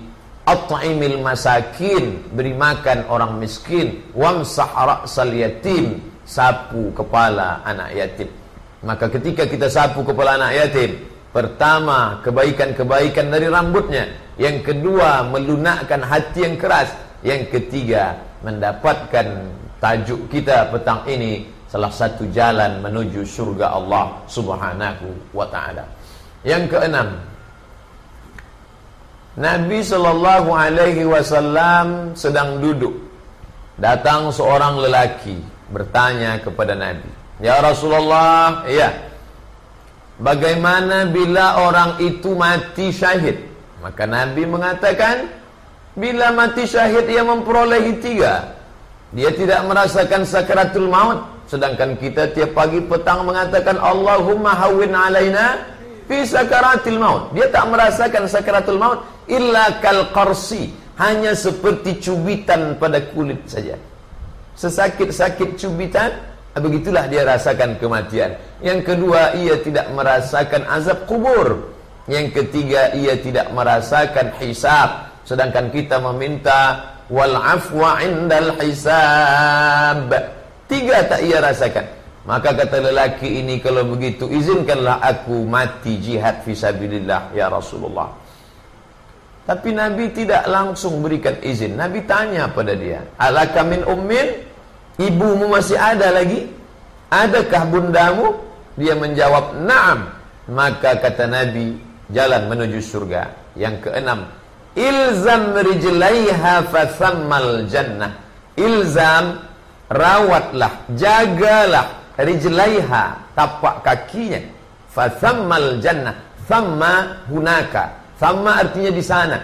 At'imil masakin Beri makan orang miskin. Wamsah ra'sal yatim Sapu kepala anak yatim Maka ketika kita sapu kepala anak yatim Pertama, kebaikan-kebaikan dari rambutnya. Yang kedua, melunakkan hati yang keras. Yang ketiga, mendapatkan tajuk kita petang ini salah satu jalan menuju surga Allah Subhanahu wa taala. Yang keenam, Nabi sallallahu alaihi wasallam sedang duduk. Datang seorang lelaki bertanya kepada Nabi, "Ya Rasulullah, iya, Bagaimana bila orang itu mati syahid? Maka Nabi mengatakan, bila mati syahid ia memperolehi tiga. Dia tidak merasakan sakaratul maut. Sedangkan kita tiap pagi petang mengatakan, Allahumma hawin alaina fi sakaratul maut. Dia tak merasakan sakaratul maut. Illa kal qarsi. Hanya seperti cubitan pada kulit saja. Sesakit-sakit cubitan, Begitulah dia rasakan kematian. Yang kedua, ia tidak merasakan azab kubur. Yang ketiga, ia tidak merasakan hisab. Sedangkan kita meminta wal afwa indal hisab. Tiga tak ia rasakan. Maka kata lelaki ini kalau begitu izinkanlah aku mati jihad fisabilillah ya Rasulullah. Tapi Nabi tidak langsung berikan izin. Nabi tanya pada dia, "Alaka min ummin?" Ibumu masih ada lagi? Adakah bundamu? Dia menjawab, "Na'am." Maka kata Nabi, jalan menuju surga. Yang keenam, ilzam rijlaiha fathammal jannah. Ilzam rawatlah, jagalah rijlaiha tapak kakinya. Fathammal jannah. Thamma hunaka. Thamma artinya di sana.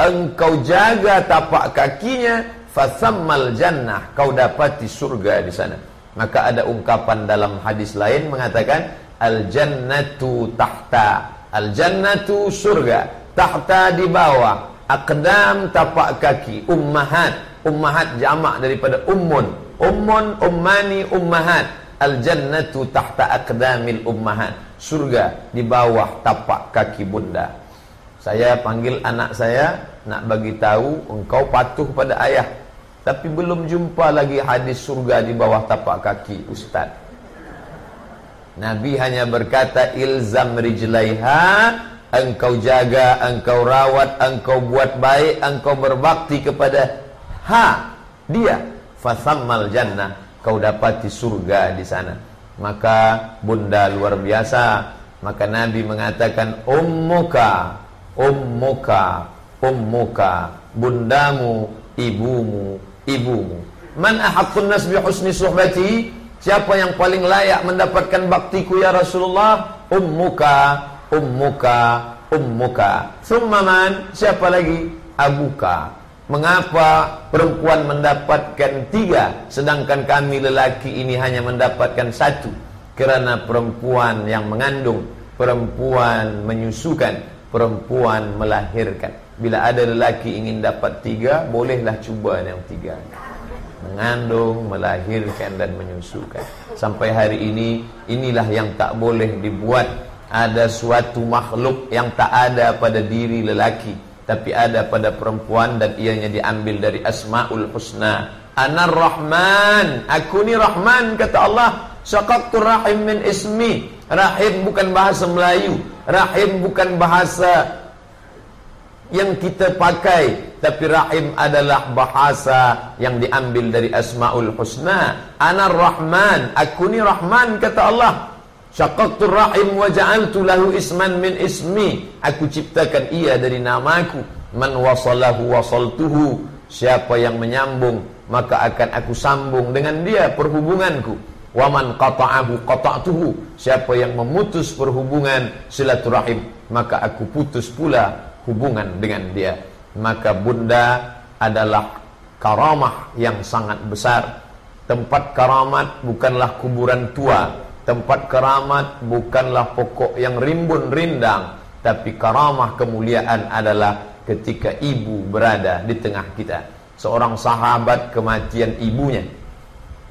Engkau jaga tapak kakinya, fathammal jannah. Kau dapati surga di sana. Maka ada ungkapan dalam hadis lain mengatakan al jannatu tahta. Al jannatu surga. Tahta di bawah. Aqdam tapak kaki. Ummahat. Ummahat jamak daripada ummun. Ummun ummani ummahat. Al jannatu tahta aqdamil ummahat. Surga di bawah tapak kaki bunda. Saya panggil anak saya nak bagi tahu engkau patuh pada ayah. Tapi belum jumpa lagi hadis surga di bawah tapak kaki Ustaz. Nabi hanya berkata Ilzam rijlaiha Engkau jaga, engkau rawat, engkau buat baik Engkau berbakti kepada Ha, dia. Fathammal jannah Kau dapati surga di sana. Maka bunda luar biasa. Maka Nabi mengatakan ummuka, ummuka, ummuka, bundamu, ibumu, ibumu. Man ahaqqun nas bi husni suhbati? Siapa yang paling layak mendapatkan baktiku ya Rasulullah? Ummuka, ummuka, ummuka. Thumma man? Siapa lagi? Abuka. Mengapa perempuan mendapatkan tiga Sedangkan kami lelaki ini hanya mendapatkan satu Kerana perempuan yang mengandung Perempuan menyusukan Perempuan melahirkan Bila ada lelaki ingin dapat tiga Bolehlah cuba yang tiga Mengandung, melahirkan dan menyusukan Sampai hari ini Inilah yang tak boleh dibuat Ada suatu makhluk yang tak ada pada diri lelaki tapi ada pada perempuan dan ianya diambil dari Asmaul Husna. Anar Rahman, aku ni Rahman kata Allah. Syaqaqtur rahim min ismi. Rahim bukan bahasa Melayu. Rahim bukan bahasa yang kita pakai, tapi rahim adalah bahasa yang diambil dari Asmaul Husna. Anar Rahman, aku ni Rahman kata Allah. Syaqaqtur rahim wa ja'altu lahu isman min ismi. Aku ciptakan ia dari namaku. Man wasalahu wasaltuhu. Siapa yang menyambung, maka akan aku sambung dengan dia perhubunganku. Wa man qata'ahu qata'tuhu. Siapa yang memutus perhubungan silaturahim, maka aku putus pula hubungan dengan dia. Maka bunda adalah karamah yang sangat besar. Tempat karamat bukanlah kuburan tua Tempat keramat bukanlah pokok yang rimbun rindang Tapi karamah kemuliaan adalah ketika ibu berada di tengah kita Seorang sahabat kematian ibunya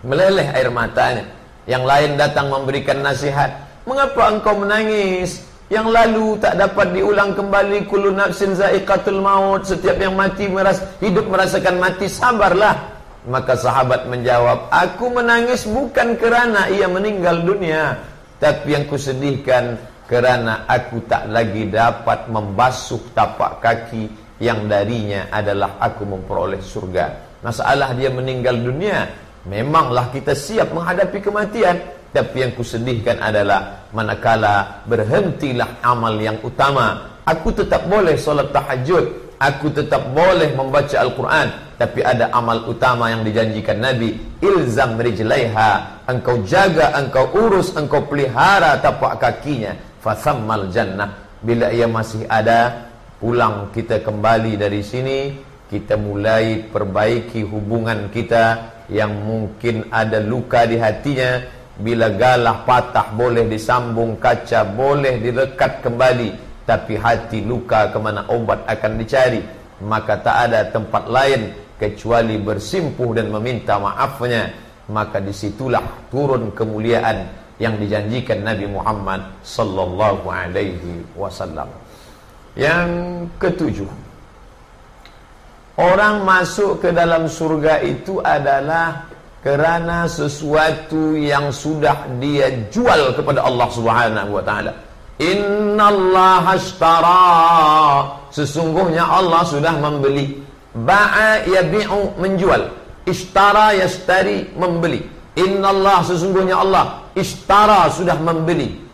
Meleleh air matanya Yang lain datang memberikan nasihat Mengapa engkau menangis? Yang lalu tak dapat diulang kembali Kulu nafsin za'iqatul maut Setiap yang mati meras, hidup merasakan mati Sabarlah Maka sahabat menjawab, aku menangis bukan kerana ia meninggal dunia, tapi yang kusedihkan kerana aku tak lagi dapat membasuh tapak kaki yang darinya adalah aku memperoleh surga. Masalah dia meninggal dunia, memanglah kita siap menghadapi kematian, tapi yang kusedihkan adalah manakala berhentilah amal yang utama, aku tetap boleh solat tahajud, aku tetap boleh membaca Al-Quran, tapi ada amal utama yang dijanjikan Nabi. Ilzam rijlaiha. Engkau jaga engkau urus engkau pelihara tapak kakinya. Fasammal jannah. Bila ia masih ada pulang kita kembali dari sini kita mulai perbaiki hubungan kita yang mungkin ada luka di hatinya. Bila galah patah boleh disambung kaca boleh direkat kembali. Tapi hati luka ke mana obat akan dicari. Maka tak ada tempat lain kecuali bersimpuh dan meminta maafnya. Maka di situlah turun kemuliaan yang dijanjikan Nabi Muhammad sallallahu alaihi wasallam. Yang ketujuh orang masuk ke dalam surga itu adalah kerana sesuatu yang sudah dia jual kepada Allah Subhanahu wa taala innallaha ashtara sesungguhnya Allah sudah membeli Ba'a yabi'u menjual. Ishtara yastari membeli. Innallah sesungguhnya Allah ishtara sudah membeli.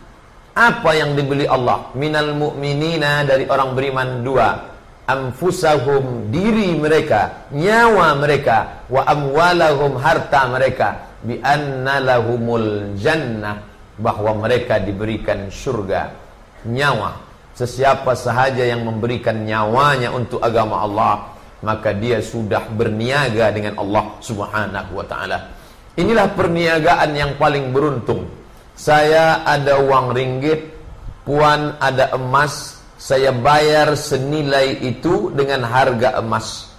Apa yang dibeli Allah? Minal mu'minina dari orang beriman dua. Anfusahum diri mereka, nyawa mereka, wa amwalahum harta mereka, bi anna lahumul jannah bahwa mereka diberikan surga. Nyawa. Sesiapa sahaja yang memberikan nyawanya untuk agama Allah, maka dia sudah berniaga dengan Allah Subhanahu wa taala. Inilah perniagaan yang paling beruntung. Saya ada uang ringgit, puan ada emas, saya bayar senilai itu dengan harga emas.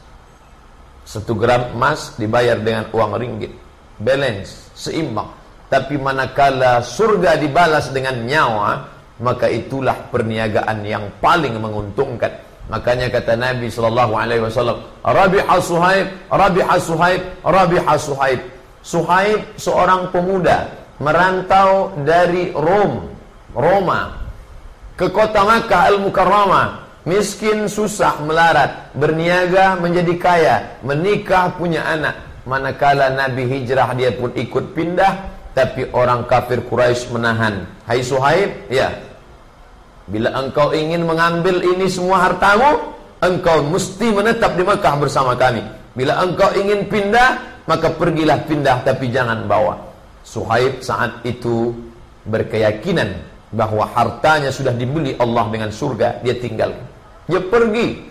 Satu gram emas dibayar dengan uang ringgit. Balance, seimbang. Tapi manakala surga dibalas dengan nyawa, maka itulah perniagaan yang paling menguntungkan. Makanya kata Nabi sallallahu alaihi wasallam, "Rabiha Suhaib, Rabiha Suhaib, Rabiha Suhaib." Suhaib seorang pemuda merantau dari Rom, Roma ke kota Makkah Al-Mukarramah. Miskin, susah, melarat, berniaga menjadi kaya, menikah punya anak. Manakala Nabi hijrah dia pun ikut pindah Tapi orang kafir Quraisy menahan. Hai Suhaib, ya. Bila engkau ingin mengambil ini semua hartamu, engkau mesti menetap di Mekah bersama kami. Bila engkau ingin pindah, maka pergilah pindah tapi jangan bawa. Suhaib saat itu berkeyakinan bahwa hartanya sudah dibeli Allah dengan surga, dia tinggal. Dia pergi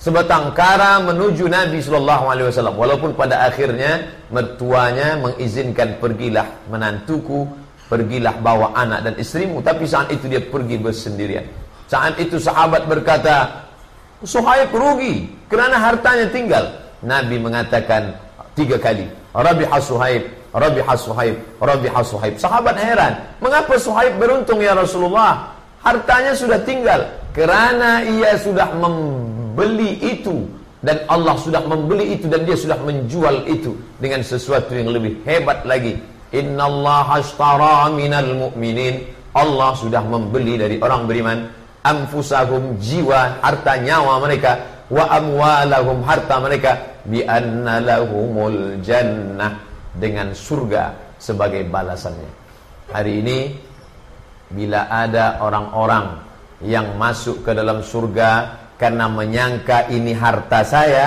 sebatang kara menuju Nabi sallallahu alaihi wasallam. Walaupun pada akhirnya mertuanya mengizinkan pergilah menantuku pergilah bawa anak dan istrimu. Tapi saat itu dia pergi bersendirian. Saat itu sahabat berkata Suhaib rugi kerana hartanya tinggal. Nabi mengatakan tiga kali Rabi Suhaib Rabi Suhaib Rabi Suhaib. Sahabat heran mengapa Suhaib beruntung ya Rasulullah? Hartanya sudah tinggal kerana ia sudah membeli itu. Dan Allah sudah membeli itu dan dia sudah menjual itu dengan sesuatu yang lebih hebat lagi. Innallaha ashtara minal mu'minin. Allah sudah membeli dari orang beriman anfusahum jiwa harta nyawa mereka wa amwalahum harta mereka. Bi anna lahumul jannah dengan surga sebagai balasannya. Hari ini bila ada orang-orang yang masuk ke dalam surga karena menyangka ini harta saya,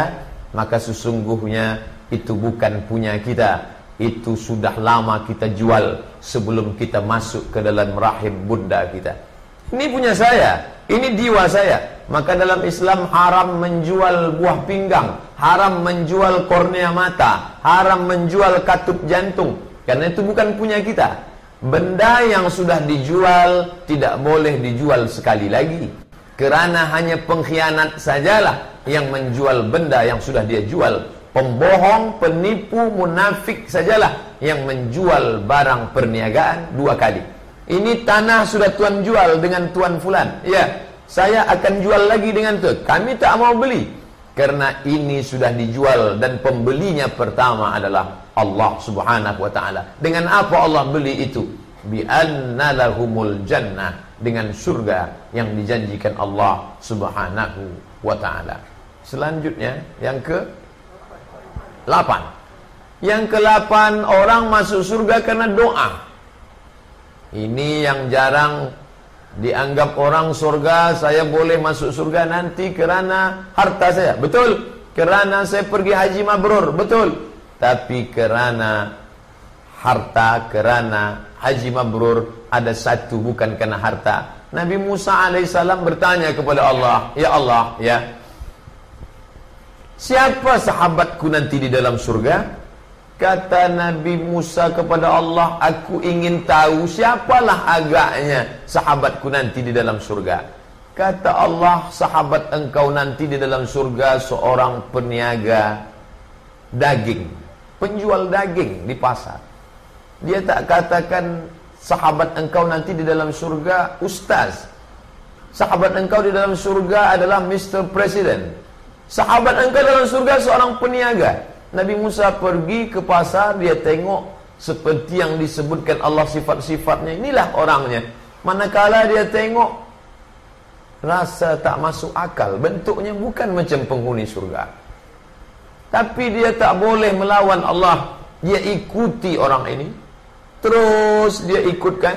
maka sesungguhnya itu bukan punya kita. Itu sudah lama kita jual sebelum kita masuk ke dalam rahim bunda kita. Ini punya saya, ini jiwa saya. Maka dalam Islam haram menjual buah pinggang, haram menjual kornea mata, haram menjual katup jantung. Karena itu bukan punya kita. Benda yang sudah dijual tidak boleh dijual sekali lagi. Kerana hanya pengkhianat sajalah yang menjual benda yang sudah dia jual. Pembohong, penipu, munafik sajalah yang menjual barang perniagaan dua kali. Ini tanah sudah tuan jual dengan tuan fulan. Ya, saya akan jual lagi dengan tu. Kami tak mau beli. Karena ini sudah dijual dan pembelinya pertama adalah Allah Subhanahu wa taala. Dengan apa Allah beli itu? Bi anna lahumul jannah dengan surga yang dijanjikan Allah Subhanahu wa taala. Selanjutnya yang ke 8. Yang ke-8 orang masuk surga karena doa. Ini yang jarang dianggap orang surga, saya boleh masuk surga nanti kerana harta saya. Betul. Kerana saya pergi haji mabrur, betul. Tapi kerana harta, kerana haji mabrur ada satu bukan karena harta. Nabi Musa alaihissalam bertanya kepada Allah, Ya Allah, ya. Siapa sahabatku nanti di dalam surga? Kata Nabi Musa kepada Allah, aku ingin tahu siapalah agaknya sahabatku nanti di dalam surga. Kata Allah, sahabat engkau nanti di dalam surga seorang peniaga daging, penjual daging di pasar. Dia tak katakan sahabat engkau nanti di dalam surga ustaz. Sahabat engkau di dalam surga adalah Mr. President. Sahabat engkau dalam surga seorang peniaga. Nabi Musa pergi ke pasar, dia tengok seperti yang disebutkan Allah sifat-sifatnya. Inilah orangnya. Manakala dia tengok rasa tak masuk akal, bentuknya bukan macam penghuni surga. Tapi dia tak boleh melawan Allah. Dia ikuti orang ini. Terus dia ikutkan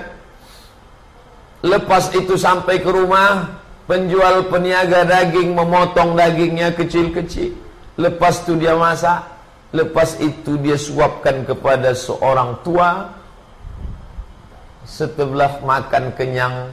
Lepas itu sampai ke rumah Penjual peniaga daging memotong dagingnya kecil-kecil Lepas itu dia masak Lepas itu dia suapkan kepada seorang tua. Setelah makan kenyang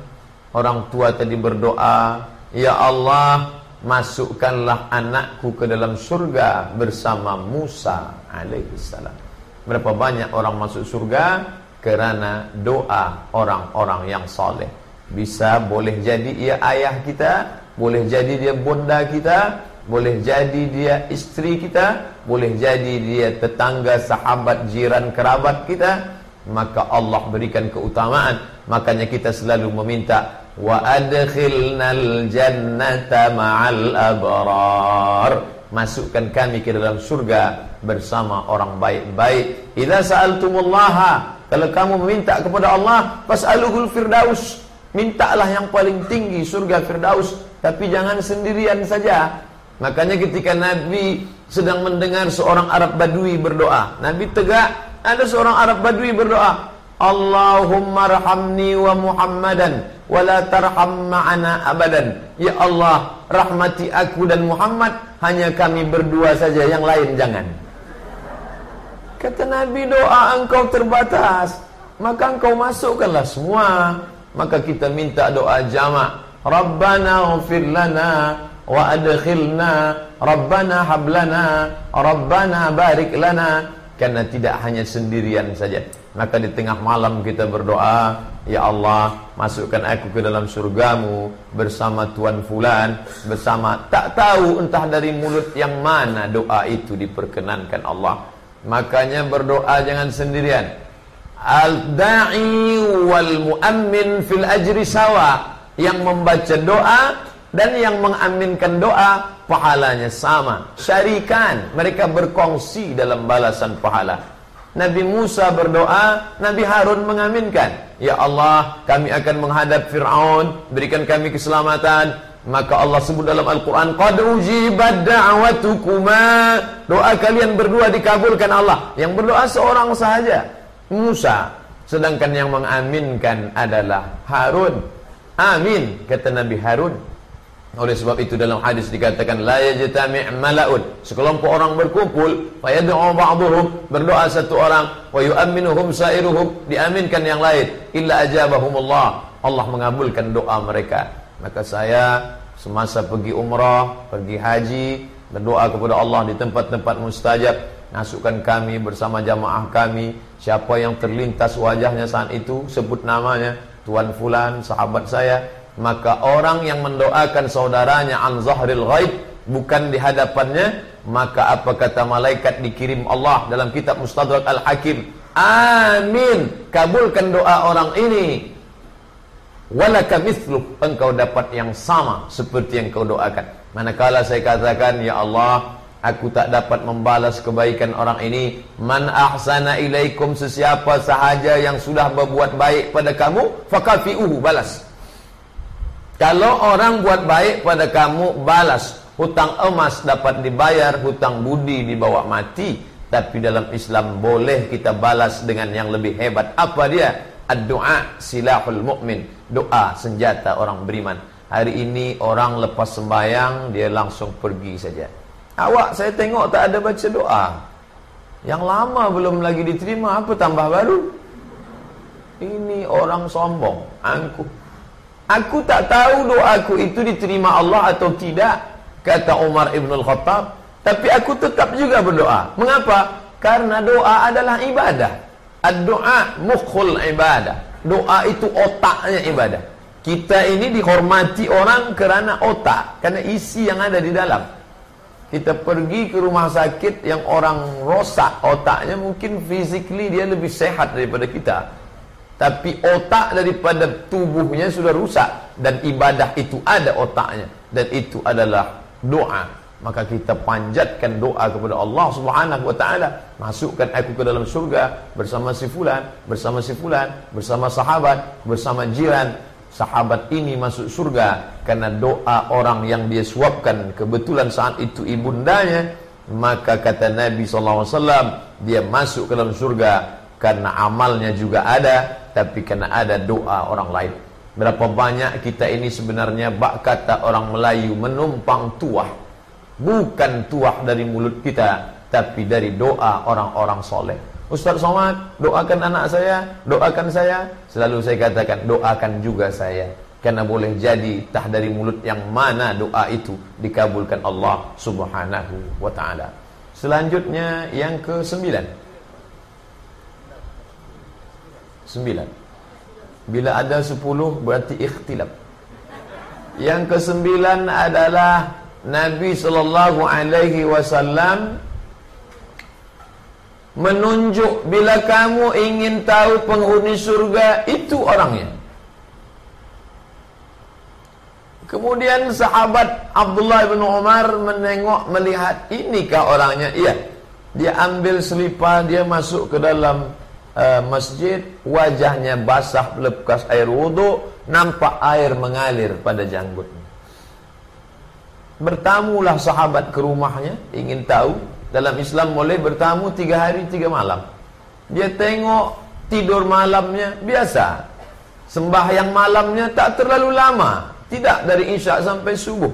Orang tua tadi berdoa Ya Allah Masukkanlah anakku ke dalam surga Bersama Musa alaihissalam Berapa banyak orang masuk surga? Kerana doa orang-orang yang soleh. Bisa boleh jadi ia ayah kita, boleh jadi dia bunda kita, boleh jadi dia isteri kita, boleh jadi dia tetangga, sahabat, jiran, kerabat kita, maka Allah berikan keutamaan. Makanya kita selalu meminta wa adkhilnal jannata ma'al abrar. Masukkan kami ke dalam surga bersama orang baik-baik. Idza sa'altumullaha kalau kamu meminta kepada Allah, fas'aluhul firdaus. Mintalah yang paling tinggi surga firdaus, tapi jangan sendirian saja. Makanya ketika Nabi sedang mendengar seorang Arab Badui berdoa, Nabi tegak, ada seorang Arab Badui berdoa, Allahumma rahamni wa Muhammadan wa la tarham ma'ana abadan. Ya Allah, rahmati aku dan Muhammad, hanya kami berdua saja, yang lain jangan. Kata Nabi, doa engkau terbatas, maka engkau masukkanlah semua. Maka kita minta doa jamak. Rabbana ghafir lana wa adkhilna Rabbana hablana Rabbana barik lana. Karena tidak hanya sendirian saja. Maka di tengah malam kita berdoa ya Allah masukkan aku ke dalam surgamu bersama tuan fulan bersama tak tahu entah dari mulut yang mana doa itu diperkenankan Allah. Makanya berdoa jangan sendirian. Al-da'i wal muammin fil ajri sawa. Yang membaca doa dan yang mengaminkan doa pahalanya sama. Syarikan mereka berkongsi dalam balasan pahala. Nabi Musa berdoa Nabi Harun mengaminkan. Ya Allah kami akan menghadap Fir'aun berikan kami keselamatan. Maka Allah sebut dalam Al-Quran Qad ujibat da'watukuma. Doa kalian berdua dikabulkan Allah. Yang berdoa seorang sahaja Musa. Sedangkan yang mengaminkan adalah Harun. Amin Kata Nabi Harun oleh sebab itu dalam hadis dikatakan la yajtami' malaun. Sekelompok orang berkumpul, fayad'u ba'dhum, berdoa satu orang, wa yu'minuhum sa'iruhum, diaminkan yang lain, illa ajabahumullah. Allah mengabulkan doa mereka. Maka saya semasa pergi umrah, pergi haji, berdoa kepada Allah di tempat-tempat mustajab, masukkan kami bersama jamaah kami, siapa yang terlintas wajahnya saat itu, sebut namanya, tuan fulan, sahabat saya, maka orang yang mendoakan saudaranya an zahril ghaib bukan di hadapannya maka apa kata malaikat dikirim Allah dalam kitab Mustadrak Al-Hakim? Amin. Kabulkan doa orang ini. Walaka engkau dapat yang sama seperti yang kau doakan. Manakala saya katakan ya Allah aku tak dapat membalas kebaikan orang ini. Man ahsana ilaikum sesiapa sahaja yang sudah berbuat baik pada kamu fakafiuhu balas kalau orang buat baik pada kamu, balas. Hutang emas dapat dibayar, hutang budi dibawa mati. Tapi dalam Islam boleh kita balas dengan yang lebih hebat. Apa dia? Ad-du'a silahul mu'min. Doa senjata orang beriman. Hari ini orang lepas sembahyang, dia langsung pergi saja. Awak saya tengok tak ada baca doa. Yang lama belum lagi diterima, apa tambah baru? Ini orang sombong, angkuh. Aku tak tahu doaku itu diterima Allah atau tidak Kata Umar Ibn Al-Khattab Tapi aku tetap juga berdoa. Mengapa? Karena doa adalah ibadah. Ad-doa mukhul ibadah. Doa itu otaknya ibadah. Kita ini dihormati orang kerana otak Karena isi yang ada di dalam. Kita pergi ke rumah sakit yang orang rosak otaknya Mungkin physically dia lebih sehat daripada kita tapi otak daripada tubuhnya sudah rusak dan ibadah itu ada otaknya dan itu adalah doa. Maka kita panjatkan doa kepada Allah Subhanahu wa taala. Masukkan aku ke dalam surga bersama si fulan bersama si fulan bersama sahabat bersama jiran. Sahabat ini masuk surga karena doa orang yang dia suapkan kebetulan saat itu ibundanya. Maka kata Nabi wasallam dia masuk ke dalam surga karena amalnya juga ada tapi karena ada doa orang lain. Berapa banyak kita ini sebenarnya bak kata orang Melayu menumpang tuah. Bukan tuah dari mulut kita tapi dari doa orang-orang soleh. Ustaz Somad doakan anak saya doakan saya. Selalu saya katakan doakan juga saya. Karena boleh jadi tah dari mulut yang mana doa itu dikabulkan Allah Subhanahu wa taala. Selanjutnya yang ke sembilan Sembilan Bila ada sepuluh berarti ikhtilaf Yang kesembilan adalah Nabi Sallallahu Alaihi Wasallam Menunjuk bila kamu ingin tahu penghuni surga Itu orangnya Kemudian sahabat Abdullah bin Umar menengok melihat inikah orangnya? Iya. Dia ambil selipar, dia masuk ke dalam uh, masjid wajahnya basah lepas air wudhu nampak air mengalir pada janggutnya bertamulah sahabat ke rumahnya ingin tahu dalam Islam boleh bertamu tiga hari tiga malam dia tengok Tidur malamnya biasa. Sembahyang malamnya tak terlalu lama. Tidak dari isya sampai subuh.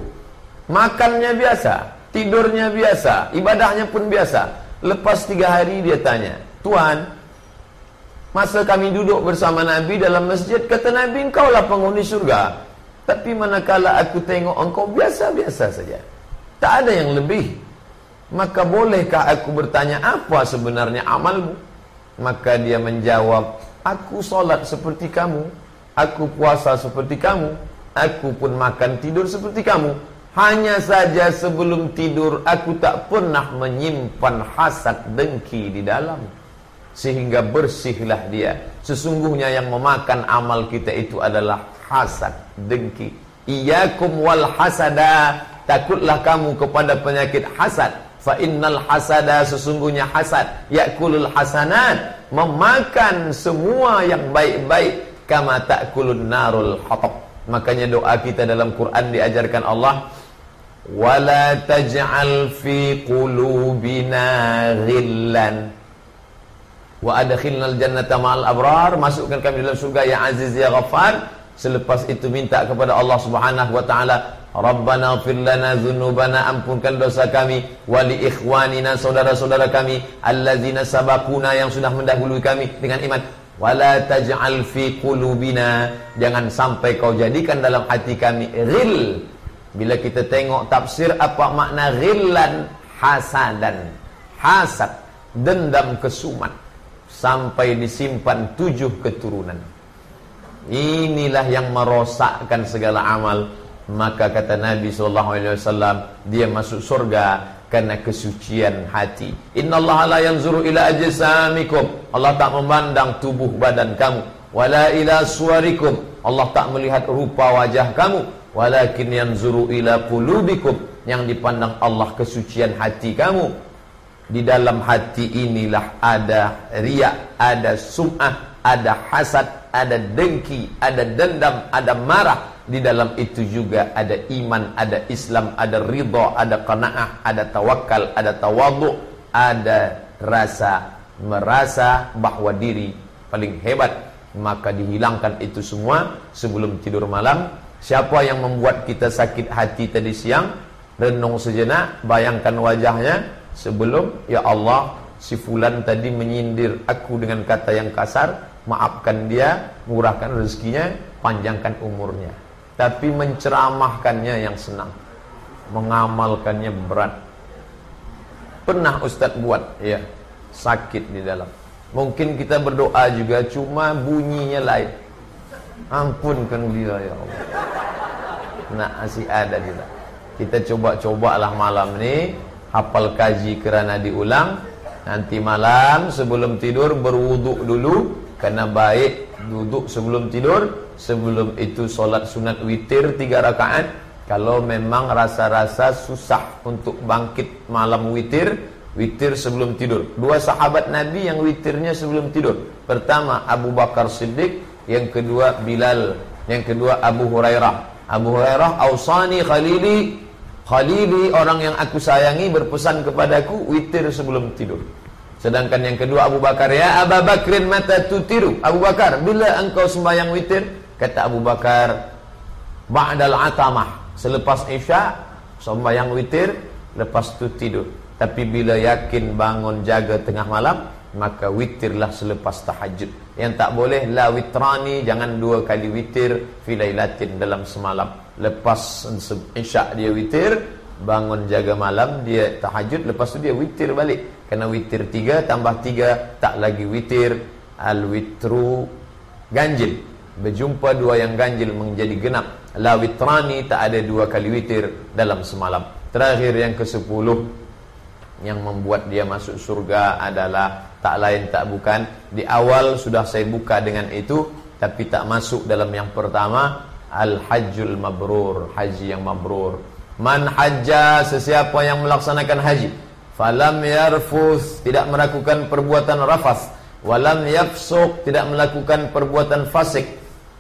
Makannya biasa. Tidurnya biasa. Ibadahnya pun biasa. Lepas tiga hari dia tanya. Tuan, masa kami duduk bersama Nabi dalam masjid, kata Nabi, engkau lah penghuni surga. Tapi manakala aku tengok engkau biasa-biasa saja. Tak ada yang lebih. Maka bolehkah aku bertanya apa sebenarnya amalmu? Maka dia menjawab, aku solat seperti kamu. Aku puasa seperti kamu. Aku pun makan tidur seperti kamu. Hanya saja sebelum tidur aku tak pernah menyimpan hasad dengki di dalam. Sehingga bersihlah dia. Sesungguhnya yang memakan amal kita itu adalah hasad, dengki. Iyakum wal hasada. Takutlah kamu kepada penyakit hasad. Fa innal hasada sesungguhnya hasad yakulul hasanat memakan semua yang baik-baik kama takulun narul hatab. Makanya doa kita dalam Quran diajarkan Allah wala taj'al fi qulubina ghillan wa adkhilnal jannata ma'al abrar. Masukkan kami dalam surga ya aziz ya ghaffar Selepas itu minta kepada Allah Subhanahu wa taala, Rabbana ighfir lana dzunubana ampunkan dosa kami. Wali ikhwanina saudara-saudara kami allazina sabaquna yang sudah mendahului kami dengan iman. Wala taj'al fi qulubina. Jangan sampai kau jadikan dalam hati kami ghil. Bila kita tengok tafsir apa makna ghillan? Hasadan. Hasad, dendam kesumat sampai disimpan tujuh keturunan. Inilah yang merosakkan segala amal. Maka kata Nabi SAW, dia masuk surga karena kesucian hati. Inna Allah la yanzuru ila ajsamikum. Allah tak memandang tubuh badan kamu. Wala ila suarikum. Allah tak melihat rupa wajah kamu. Walakin yanzuru ila qulubikum. Yang dipandang Allah kesucian hati kamu. Di dalam hati inilah ada riak, ada sum'ah, ada hasad, ada dengki, ada dendam, ada marah. Di dalam itu juga ada iman, ada Islam, ada ridha, ada qanaah, ada tawakal, ada tawadhu, ada rasa merasa bahwa diri paling hebat. Maka dihilangkan itu semua sebelum tidur malam. Siapa yang membuat kita sakit hati tadi siang? Renung sejenak, bayangkan wajahnya sebelum ya Allah si fulan tadi menyindir aku dengan kata yang kasar maafkan dia, murahkan rezekinya, panjangkan umurnya. Tapi menceramahkannya yang senang. Mengamalkannya berat. Pernah Ustaz buat, ya, sakit di dalam. Mungkin kita berdoa juga cuma bunyinya lain. Ampunkan dia ya Allah. Nah, masih ada kita. Kita coba-cobalah malam ini hafal kaji kerana diulang. Nanti malam sebelum tidur berwuduk dulu karena baik duduk sebelum tidur Sebelum itu solat sunat witir tiga rakaat. Kalau memang rasa-rasa susah untuk bangkit malam witir Witir sebelum tidur. Dua sahabat Nabi yang witirnya sebelum tidur. Pertama Abu Bakar Siddiq Yang kedua Bilal Yang kedua Abu Hurairah. Abu Hurairah Ausani Khalili Khalili orang yang aku sayangi berpesan kepadaku Witir sebelum tidur. Sedangkan yang kedua Abu Bakar ya Abu Bakrin mata tutiru Abu Bakar bila engkau sembahyang witir? Kata Abu Bakar ba'dal atamah. Selepas isya sembahyang witir lepas itu tidur. Tapi bila yakin bangun jaga tengah malam maka witirlah selepas tahajud. Yang tak boleh la witrani jangan dua kali witir filailatin dalam semalam lepas isya dia witir bangun jaga malam dia tahajud. Lepas tu dia witir balik. Kena witir tiga tambah tiga tak lagi witir. Al witru ganjil. Berjumpa dua yang ganjil menjadi genap. La witrani tak ada dua kali witir dalam semalam. Terakhir yang ke sepuluh yang membuat dia masuk surga adalah tak lain tak bukan. Di awal sudah saya buka dengan itu tapi tak masuk dalam yang pertama al hajjul mabrur haji yang mabrur. Man hajja sesiapa yang melaksanakan haji falam yarfus tidak melakukan perbuatan rafas. Walam yafsuq tidak melakukan perbuatan fasik.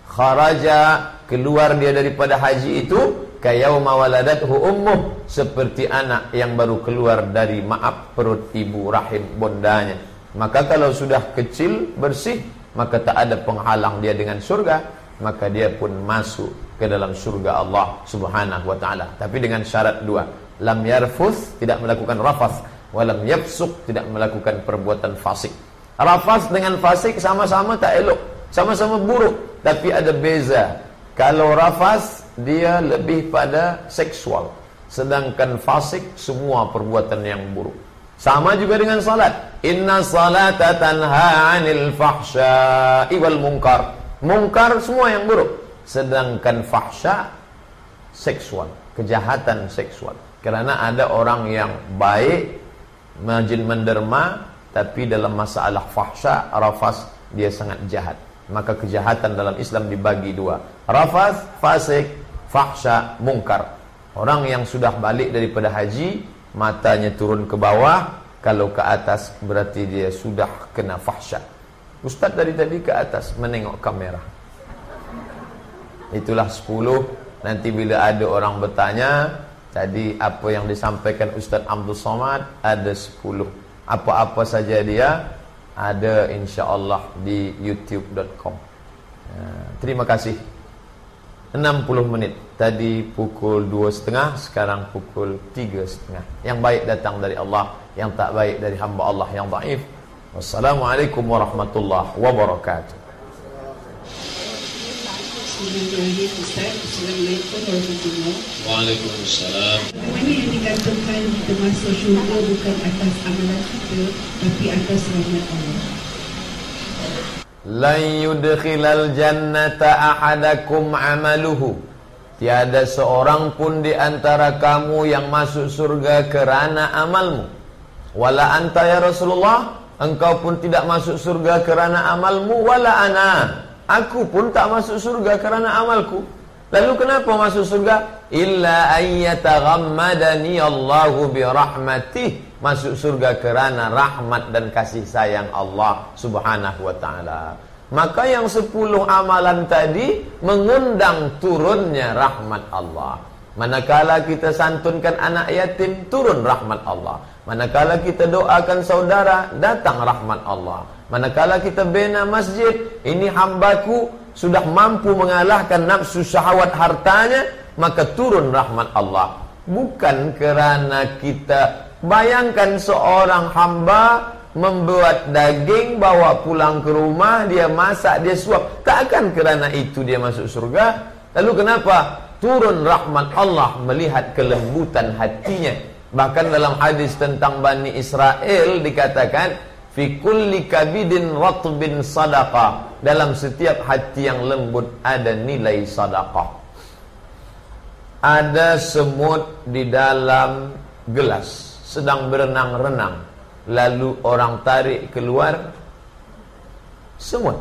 Kharaja keluar dia daripada haji itu kayauma waladathu ummuh seperti anak yang baru keluar dari maaf perut ibu rahim bondanya. Maka kalau sudah kecil bersih maka tak ada penghalang dia dengan surga, maka dia pun masuk ke dalam surga Allah Subhanahu wa taala. Tapi dengan syarat dua, lam yarfus tidak melakukan rafas, walam yafsuk tidak melakukan perbuatan fasik. Rafas dengan fasik sama-sama tak elok, sama-sama buruk, tapi ada beza. Kalau rafas dia lebih pada seksual, sedangkan fasik semua perbuatan yang buruk. Sama juga dengan salat. Inna salata tanha 'anil fahsya'i wal munkar. Munkar semua yang buruk. Sedangkan fahsya seksual, kejahatan seksual. Karena ada orang yang baik, majin menderma, tapi dalam masalah fahsya, rafas, dia sangat jahat. Maka kejahatan dalam Islam dibagi dua. Rafas, fasik, fahsya, munkar. Orang yang sudah balik daripada haji, matanya turun ke bawah kalau ke atas berarti dia sudah kena fahsyat Ustaz dari tadi ke atas menengok kamera. Itulah 10 nanti bila ada orang bertanya tadi apa yang disampaikan Ustaz Abdul Somad ada 10 apa-apa saja dia ada insyaAllah di youtube.com terima kasih. 60 menit. Tadi pukul 2.30 Sekarang pukul 3.30 Yang baik datang dari Allah Yang tak baik dari hamba Allah yang daif Wassalamualaikum warahmatullahi wabarakatuh. Waalaikumsalam. Mana yang digantungkan kita masuk syurga bukan atas amalan kita Tapi atas rahmat Allah. Lan yudkhilal jannata ahadakum amaluhu. Tiada seorang pun di antara kamu yang masuk surga kerana amalmu. Wala anta ya Rasulullah engkau pun tidak masuk surga kerana amalmu wala ana aku pun tak masuk surga kerana amalku lalu kenapa masuk surga illa ayyataghammadani Allahu bi rahmatih masuk surga kerana rahmat dan kasih sayang Allah Subhanahu wa taala. Maka yang sepuluh amalan tadi mengundang turunnya rahmat Allah. Manakala kita santunkan anak yatim, turun rahmat Allah. Manakala kita doakan saudara, datang rahmat Allah. Manakala kita bina masjid, ini hambaku sudah mampu mengalahkan nafsu syahwat hartanya, maka turun rahmat Allah. Bukan kerana kita Bayangkan seorang hamba membuat daging bawa pulang ke rumah dia masak dia suap takkan kerana itu dia masuk surga lalu kenapa turun rahmat Allah melihat kelembutan hatinya bahkan dalam hadis tentang Bani Israel dikatakan fi kulli kabidin ratbin sadaqah dalam setiap hati yang lembut ada nilai sadaqah ada semut di dalam gelas sedang berenang-renang. Lalu orang tarik keluar semut.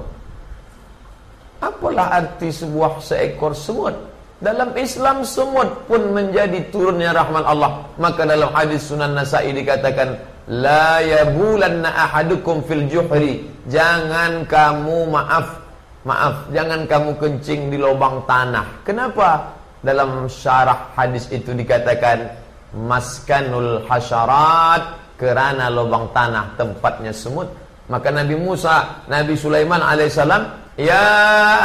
Apalah arti sebuah seekor semut dalam Islam semut pun menjadi turunnya rahmat Allah. Maka dalam hadis Sunan Nasa'i dikatakan la yabulanna ahadukum fil juhri. Jangan kamu maaf maaf jangan kamu kencing di lubang tanah. Kenapa? Dalam syarah hadis itu dikatakan maskanul hasyarat kerana lubang tanah tempatnya semut. Maka Nabi Musa Nabi Sulaiman alaihissalam ya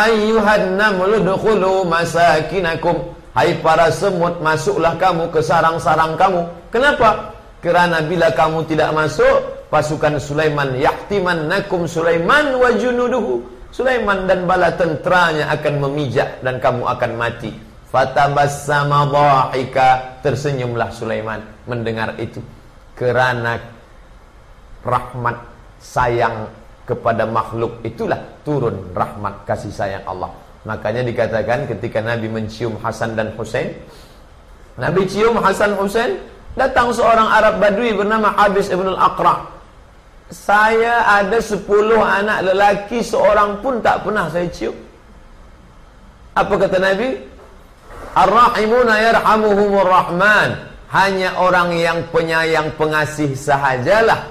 ayyuhan namlu dukhulu masakinakum. Hai para semut masuklah kamu ke sarang-sarang kamu. Kenapa? Kerana bila kamu tidak masuk pasukan Sulaiman yahtimannakum Sulaiman wa junuduhu. Sulaiman dan bala tenteranya akan memijak dan kamu akan mati. Fatabassama dhahika. Tersenyumlah Sulaiman. Mendengar itu. Kerana rahmat sayang kepada makhluk itulah turun rahmat kasih sayang Allah. Makanya dikatakan ketika Nabi mencium Hasan dan Husain, Nabi cium Hasan Husain, datang seorang Arab Badui bernama Habis ibn al-Aqra. Saya ada sepuluh anak lelaki seorang pun tak pernah saya cium. Apa kata Nabi? Ar-Rahimuna yarhamuhumur Rahman. Hanya orang yang penyayang pengasih sahajalah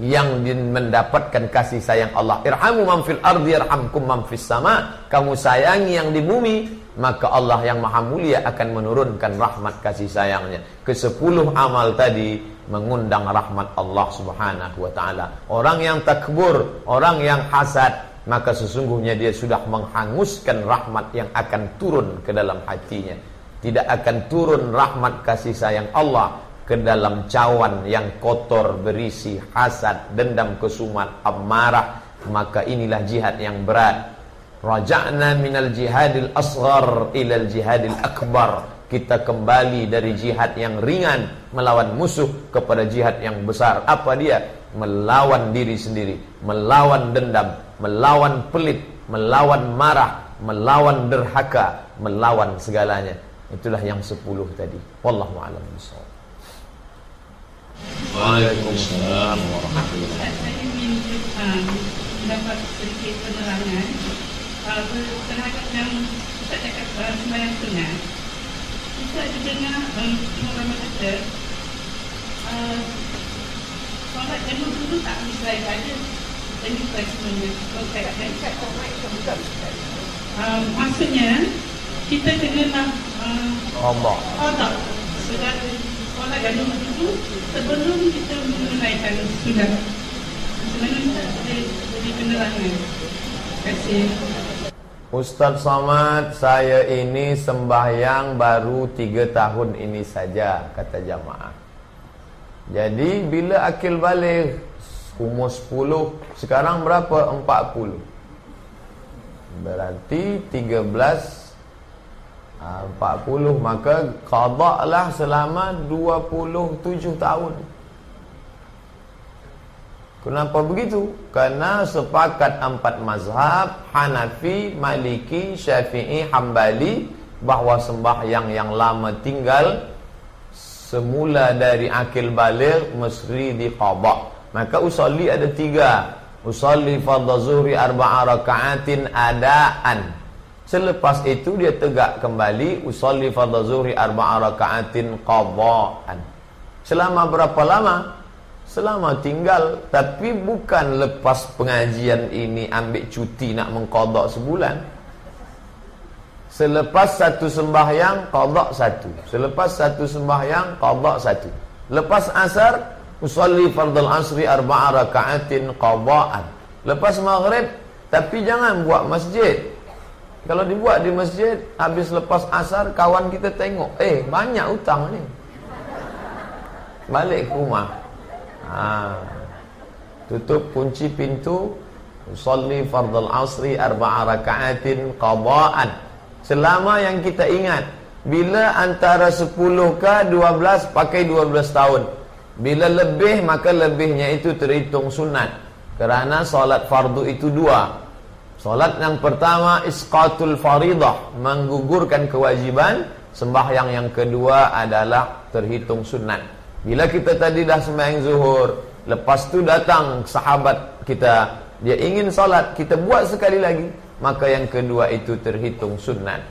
yang mendapatkan kasih sayang Allah. Irhamu man ardi yarhamkum sama. Kamu sayangi yang di bumi, maka Allah yang Maha Mulia akan menurunkan rahmat kasih sayangnya. Kesepuluh amal tadi mengundang rahmat Allah Subhanahu wa taala. Orang yang takbur, orang yang hasad, maka sesungguhnya dia sudah menghanguskan rahmat yang akan turun ke dalam hatinya. Tidak akan turun rahmat kasih sayang Allah ke dalam cawan yang kotor berisi hasad, dendam, kesumat, amarah, maka inilah jihad yang berat. Raja'na minal jihadil asghar ilal jihadil akbar. Kita kembali dari jihad yang ringan melawan musuh kepada jihad yang besar. Apa dia? Melawan diri sendiri, melawan dendam, melawan pelit, melawan marah, melawan derhaka, melawan segalanya. Itulah yang sepuluh tadi. Wallahu a'lam bishawab. Waalaikumsalam warahmatullahi wabarakatuh. Saya ingin uh, mendapat sedikit penerangan uh, terhadap yang Ustaz cakap uh, sembahyang sunat. Ustaz dengar um, orang kata uh, solat jenuh dulu tak lain saja dan juga sebenarnya um, maksudnya kita kena uh, Allah. Allah sudah solat jenuh dulu sebelum kita menunaikan sudah sebenarnya jadi penerangan terima kasih Ustaz Somad, saya ini sembahyang baru tiga tahun ini saja, kata jamaah. Jadi bila akil balik umur 10, sekarang berapa? 40. Berarti 13 40 maka qada'lah selama 27 tahun. Kenapa begitu? Karena sepakat empat mazhab Hanafi, Maliki, Syafi'i, Hambali bahawa sembahyang yang lama tinggal semula dari akil balik mesti diqada. Maka usolli ada tiga. Usolli fardhu zuhri arba'a raka'atin adaan. Selepas itu dia tegak kembali usolli fardhu zuhri arba'a raka'atin qadaan. Selama berapa lama? Selama tinggal Tapi bukan lepas pengajian ini Ambil cuti nak mengkodok sebulan. Selepas satu sembahyang Kodok satu. Selepas satu sembahyang Kodok satu. Lepas asar Usalli fardal asri arba'a raka'atin qadaan Lepas maghrib Tapi jangan buat masjid Kalau dibuat di masjid Habis lepas asar Kawan kita tengok Eh banyak hutang ni. Balik ke rumah. Ha. Tutup kunci pintu Usalli fardal asri Arba'a raka'atin qada'an. Selama yang kita ingat Bila antara 10 ke 12 Pakai 12 tahun. Bila lebih maka lebihnya itu terhitung sunat. Kerana solat fardu itu dua Solat yang pertama Isqatul faridah Menggugurkan kewajiban Sembahyang yang kedua adalah Terhitung sunat Bila kita tadi dah sembahyang zuhur, lepas tu datang sahabat kita, dia ingin solat, kita buat sekali lagi, maka yang kedua itu terhitung sunat.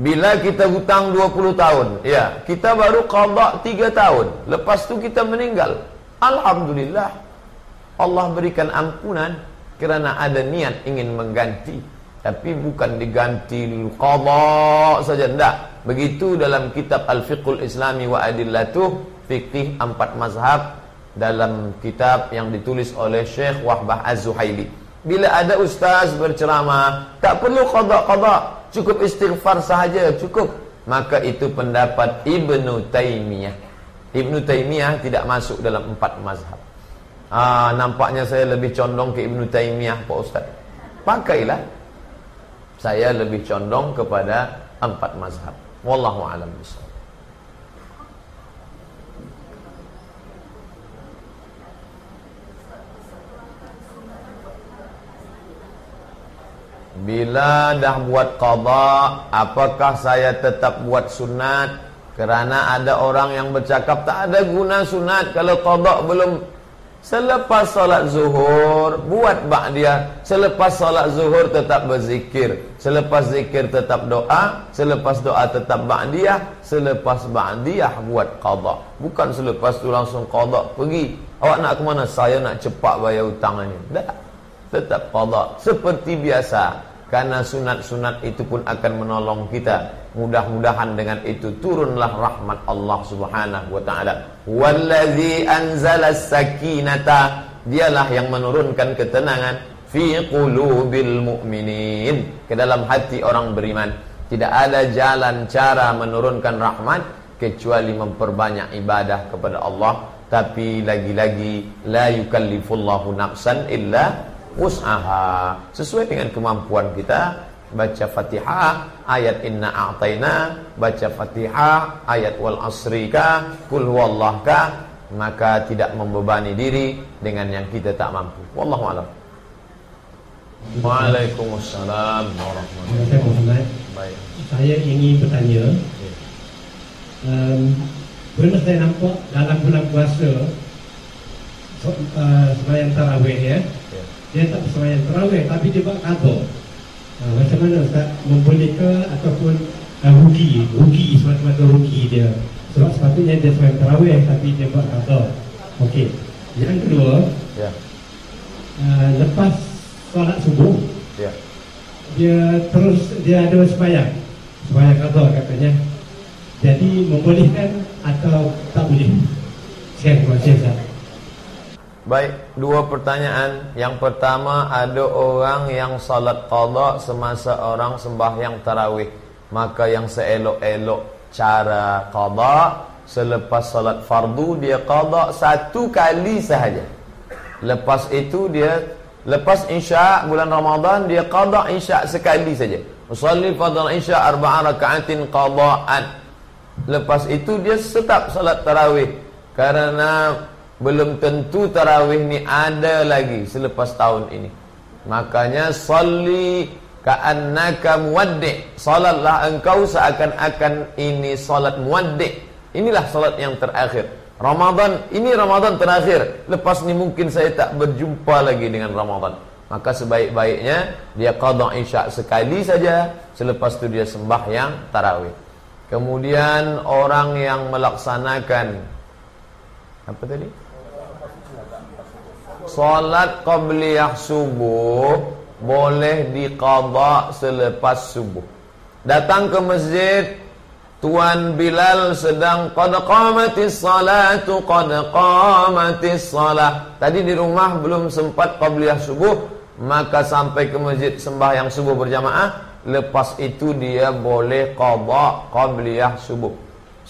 Bila kita hutang 20 tahun, ya, kita baru qada 3 tahun, lepas tu kita meninggal. Alhamdulillah. Allah berikan ampunan kerana ada niat ingin mengganti tapi bukan diganti qada saja tidak begitu dalam kitab al-fiqhul islami wa adillatuh fikih empat mazhab dalam kitab yang ditulis oleh Syekh Wahbah Az-Zuhaili. Bila ada ustaz berceramah, tak perlu qada-qada, cukup istighfar sahaja, cukup. Maka itu pendapat Ibnu Taimiyah. Ibnu Taimiyah tidak masuk dalam empat mazhab. Ah, nampaknya saya lebih condong ke Ibnu Taimiyah, Pak Ustaz. Pakailah. Saya lebih condong kepada empat mazhab. Wallahu a'lam bishawab. Bila dah buat qada, apakah saya tetap buat sunat? Kerana ada orang yang bercakap tak ada guna sunat kalau qada belum Selepas solat zuhur Buat ba'diyah Selepas solat zuhur tetap berzikir. Selepas zikir tetap doa. Selepas doa tetap ba'diyah. Selepas ba'diyah buat qada Bukan selepas tu langsung qada Pergi. Awak nak ke mana? Saya nak cepat bayar hutang ini Tak. Tetap qada seperti biasa karena sunat-sunat itu pun akan menolong kita. Mudah-mudahan dengan itu turunlah rahmat Allah Subhanahu wa taala. Wallazi anzala sakinata. Dialah yang menurunkan ketenangan. Fi qulubil mu'minin. Ke dalam hati orang beriman. Tidak ada jalan cara menurunkan rahmat kecuali memperbanyak ibadah kepada Allah. Tapi lagi-lagi la yukallifullahu nafsan illa wus'aha sesuai dengan kemampuan kita baca Fatihah ayat inna a'taina baca Fatihah ayat wal asrika kul huwallahka maka tidak membebani diri dengan yang kita tak mampu wallahu alam Waalaikumsalam warahmatullahi wabarakatuh. Baik. Saya ingin bertanya. Um, pernah saya nampak dalam bulan puasa so, uh, sembahyang tarawih ya. Dia tak sembahyang tarawih tapi dia buat qada. Uh, macam mana Ustaz memboleh ataupun uh, rugi, rugi semata-mata rugi dia. Sebab sepatutnya dia sembahyang tarawih tapi dia buat qada. Okey. Yang kedua, ya. Uh, lepas solat subuh ya. dia terus dia ada sembahyang sembahyang qada katanya jadi membolehkan atau tak boleh sekian terima kasih Baik, dua pertanyaan. Yang pertama, ada orang yang salat qada semasa orang sembahyang tarawih. Maka yang seelok-elok cara qada selepas salat fardu dia qada satu kali sahaja. Lepas itu dia Lepas Isya bulan Ramadan dia qada Isya sekali saja. Usalli fardhu Isya arba'a raka'atin qada'an. Lepas itu dia tetap salat tarawih karena belum tentu tarawih ni ada lagi selepas tahun ini. Makanya salli ka'annaka muwaddi. Salatlah engkau seakan-akan ini salat muwaddi. Inilah salat yang terakhir. Ramadan ini Ramadan terakhir. Lepas ni mungkin saya tak berjumpa lagi dengan Ramadan. Maka sebaik-baiknya dia qada isya sekali saja, selepas itu dia sembahyang tarawih. Kemudian orang yang melaksanakan apa tadi? Salat qabliyah subuh boleh diqada selepas subuh. Datang ke masjid Tuan Bilal sedang qad qamatis salatu qad qamatis salah. Tadi di rumah belum sempat qabliyah subuh, maka sampai ke masjid sembahyang subuh berjamaah, lepas itu dia boleh qada qabliyah subuh.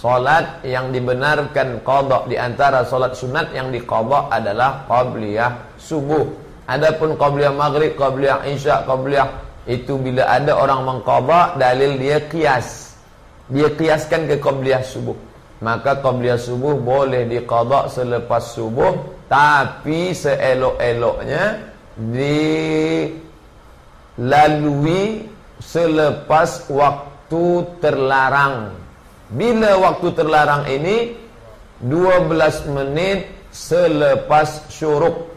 Salat yang dibenarkan qada di antara salat sunat yang diqada adalah qabliyah subuh. Adapun qabliyah maghrib, qabliyah isya, qabliyah itu bila ada orang mengqada dalil dia qiyas dia kiaskan ke qabliyah subuh. Maka qabliyah subuh boleh diqada selepas subuh tapi seelok-eloknya dilalui selepas waktu terlarang bila waktu terlarang ini 12 menit selepas syuruk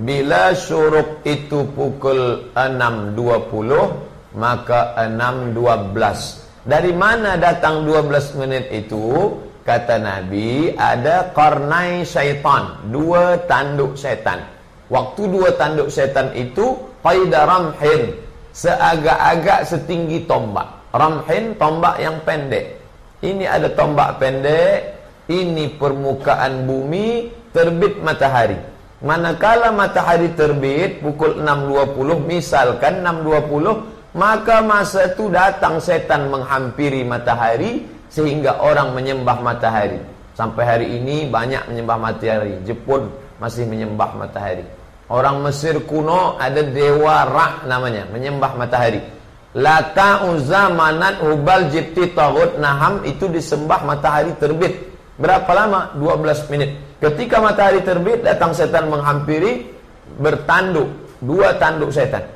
bila syuruk itu pukul 6.20 maka 6.12 dari mana datang 12 menit itu? Kata Nabi, ada karnai syaitan, dua tanduk syaitan. Waktu dua tanduk syaitan itu qaida ramhin, seagak-agak setinggi tombak. Ramhin tombak yang pendek. Ini ada tombak pendek, ini permukaan bumi, terbit matahari. Manakala matahari terbit pukul 6.20, misalkan 6.20 maka masa itu datang setan menghampiri matahari sehingga orang menyembah matahari. Sampai hari ini banyak menyembah matahari. Jepun masih menyembah matahari. Orang Mesir kuno ada dewa Ra namanya, menyembah matahari. Lata Uzza Manat Hubal Jipti Tagut Naham itu disembah matahari terbit. Berapa lama? 12 menit. Ketika matahari terbit datang setan menghampiri bertanduk, dua tanduk setan.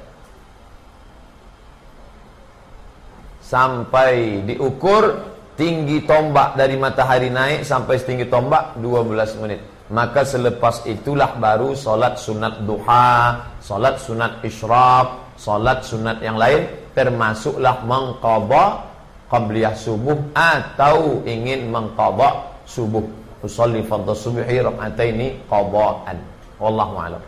sampai diukur tinggi tombak dari matahari naik sampai setinggi tombak 12 menit. Maka selepas itulah baru solat sunat duha, solat sunat isyraq, solat sunat yang lain termasuklah mengqadha qabliyah subuh atau ingin mengqadha subuh. Usolli fardhu subhi qadaan. Wallahu a'lam.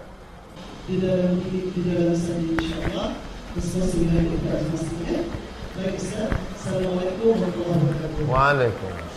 Tidak tidak insyaallah. Bismillahirrahmanirrahim. Assalamualaikum warahmatullahi wabarakatuh. Waalaikumsalam.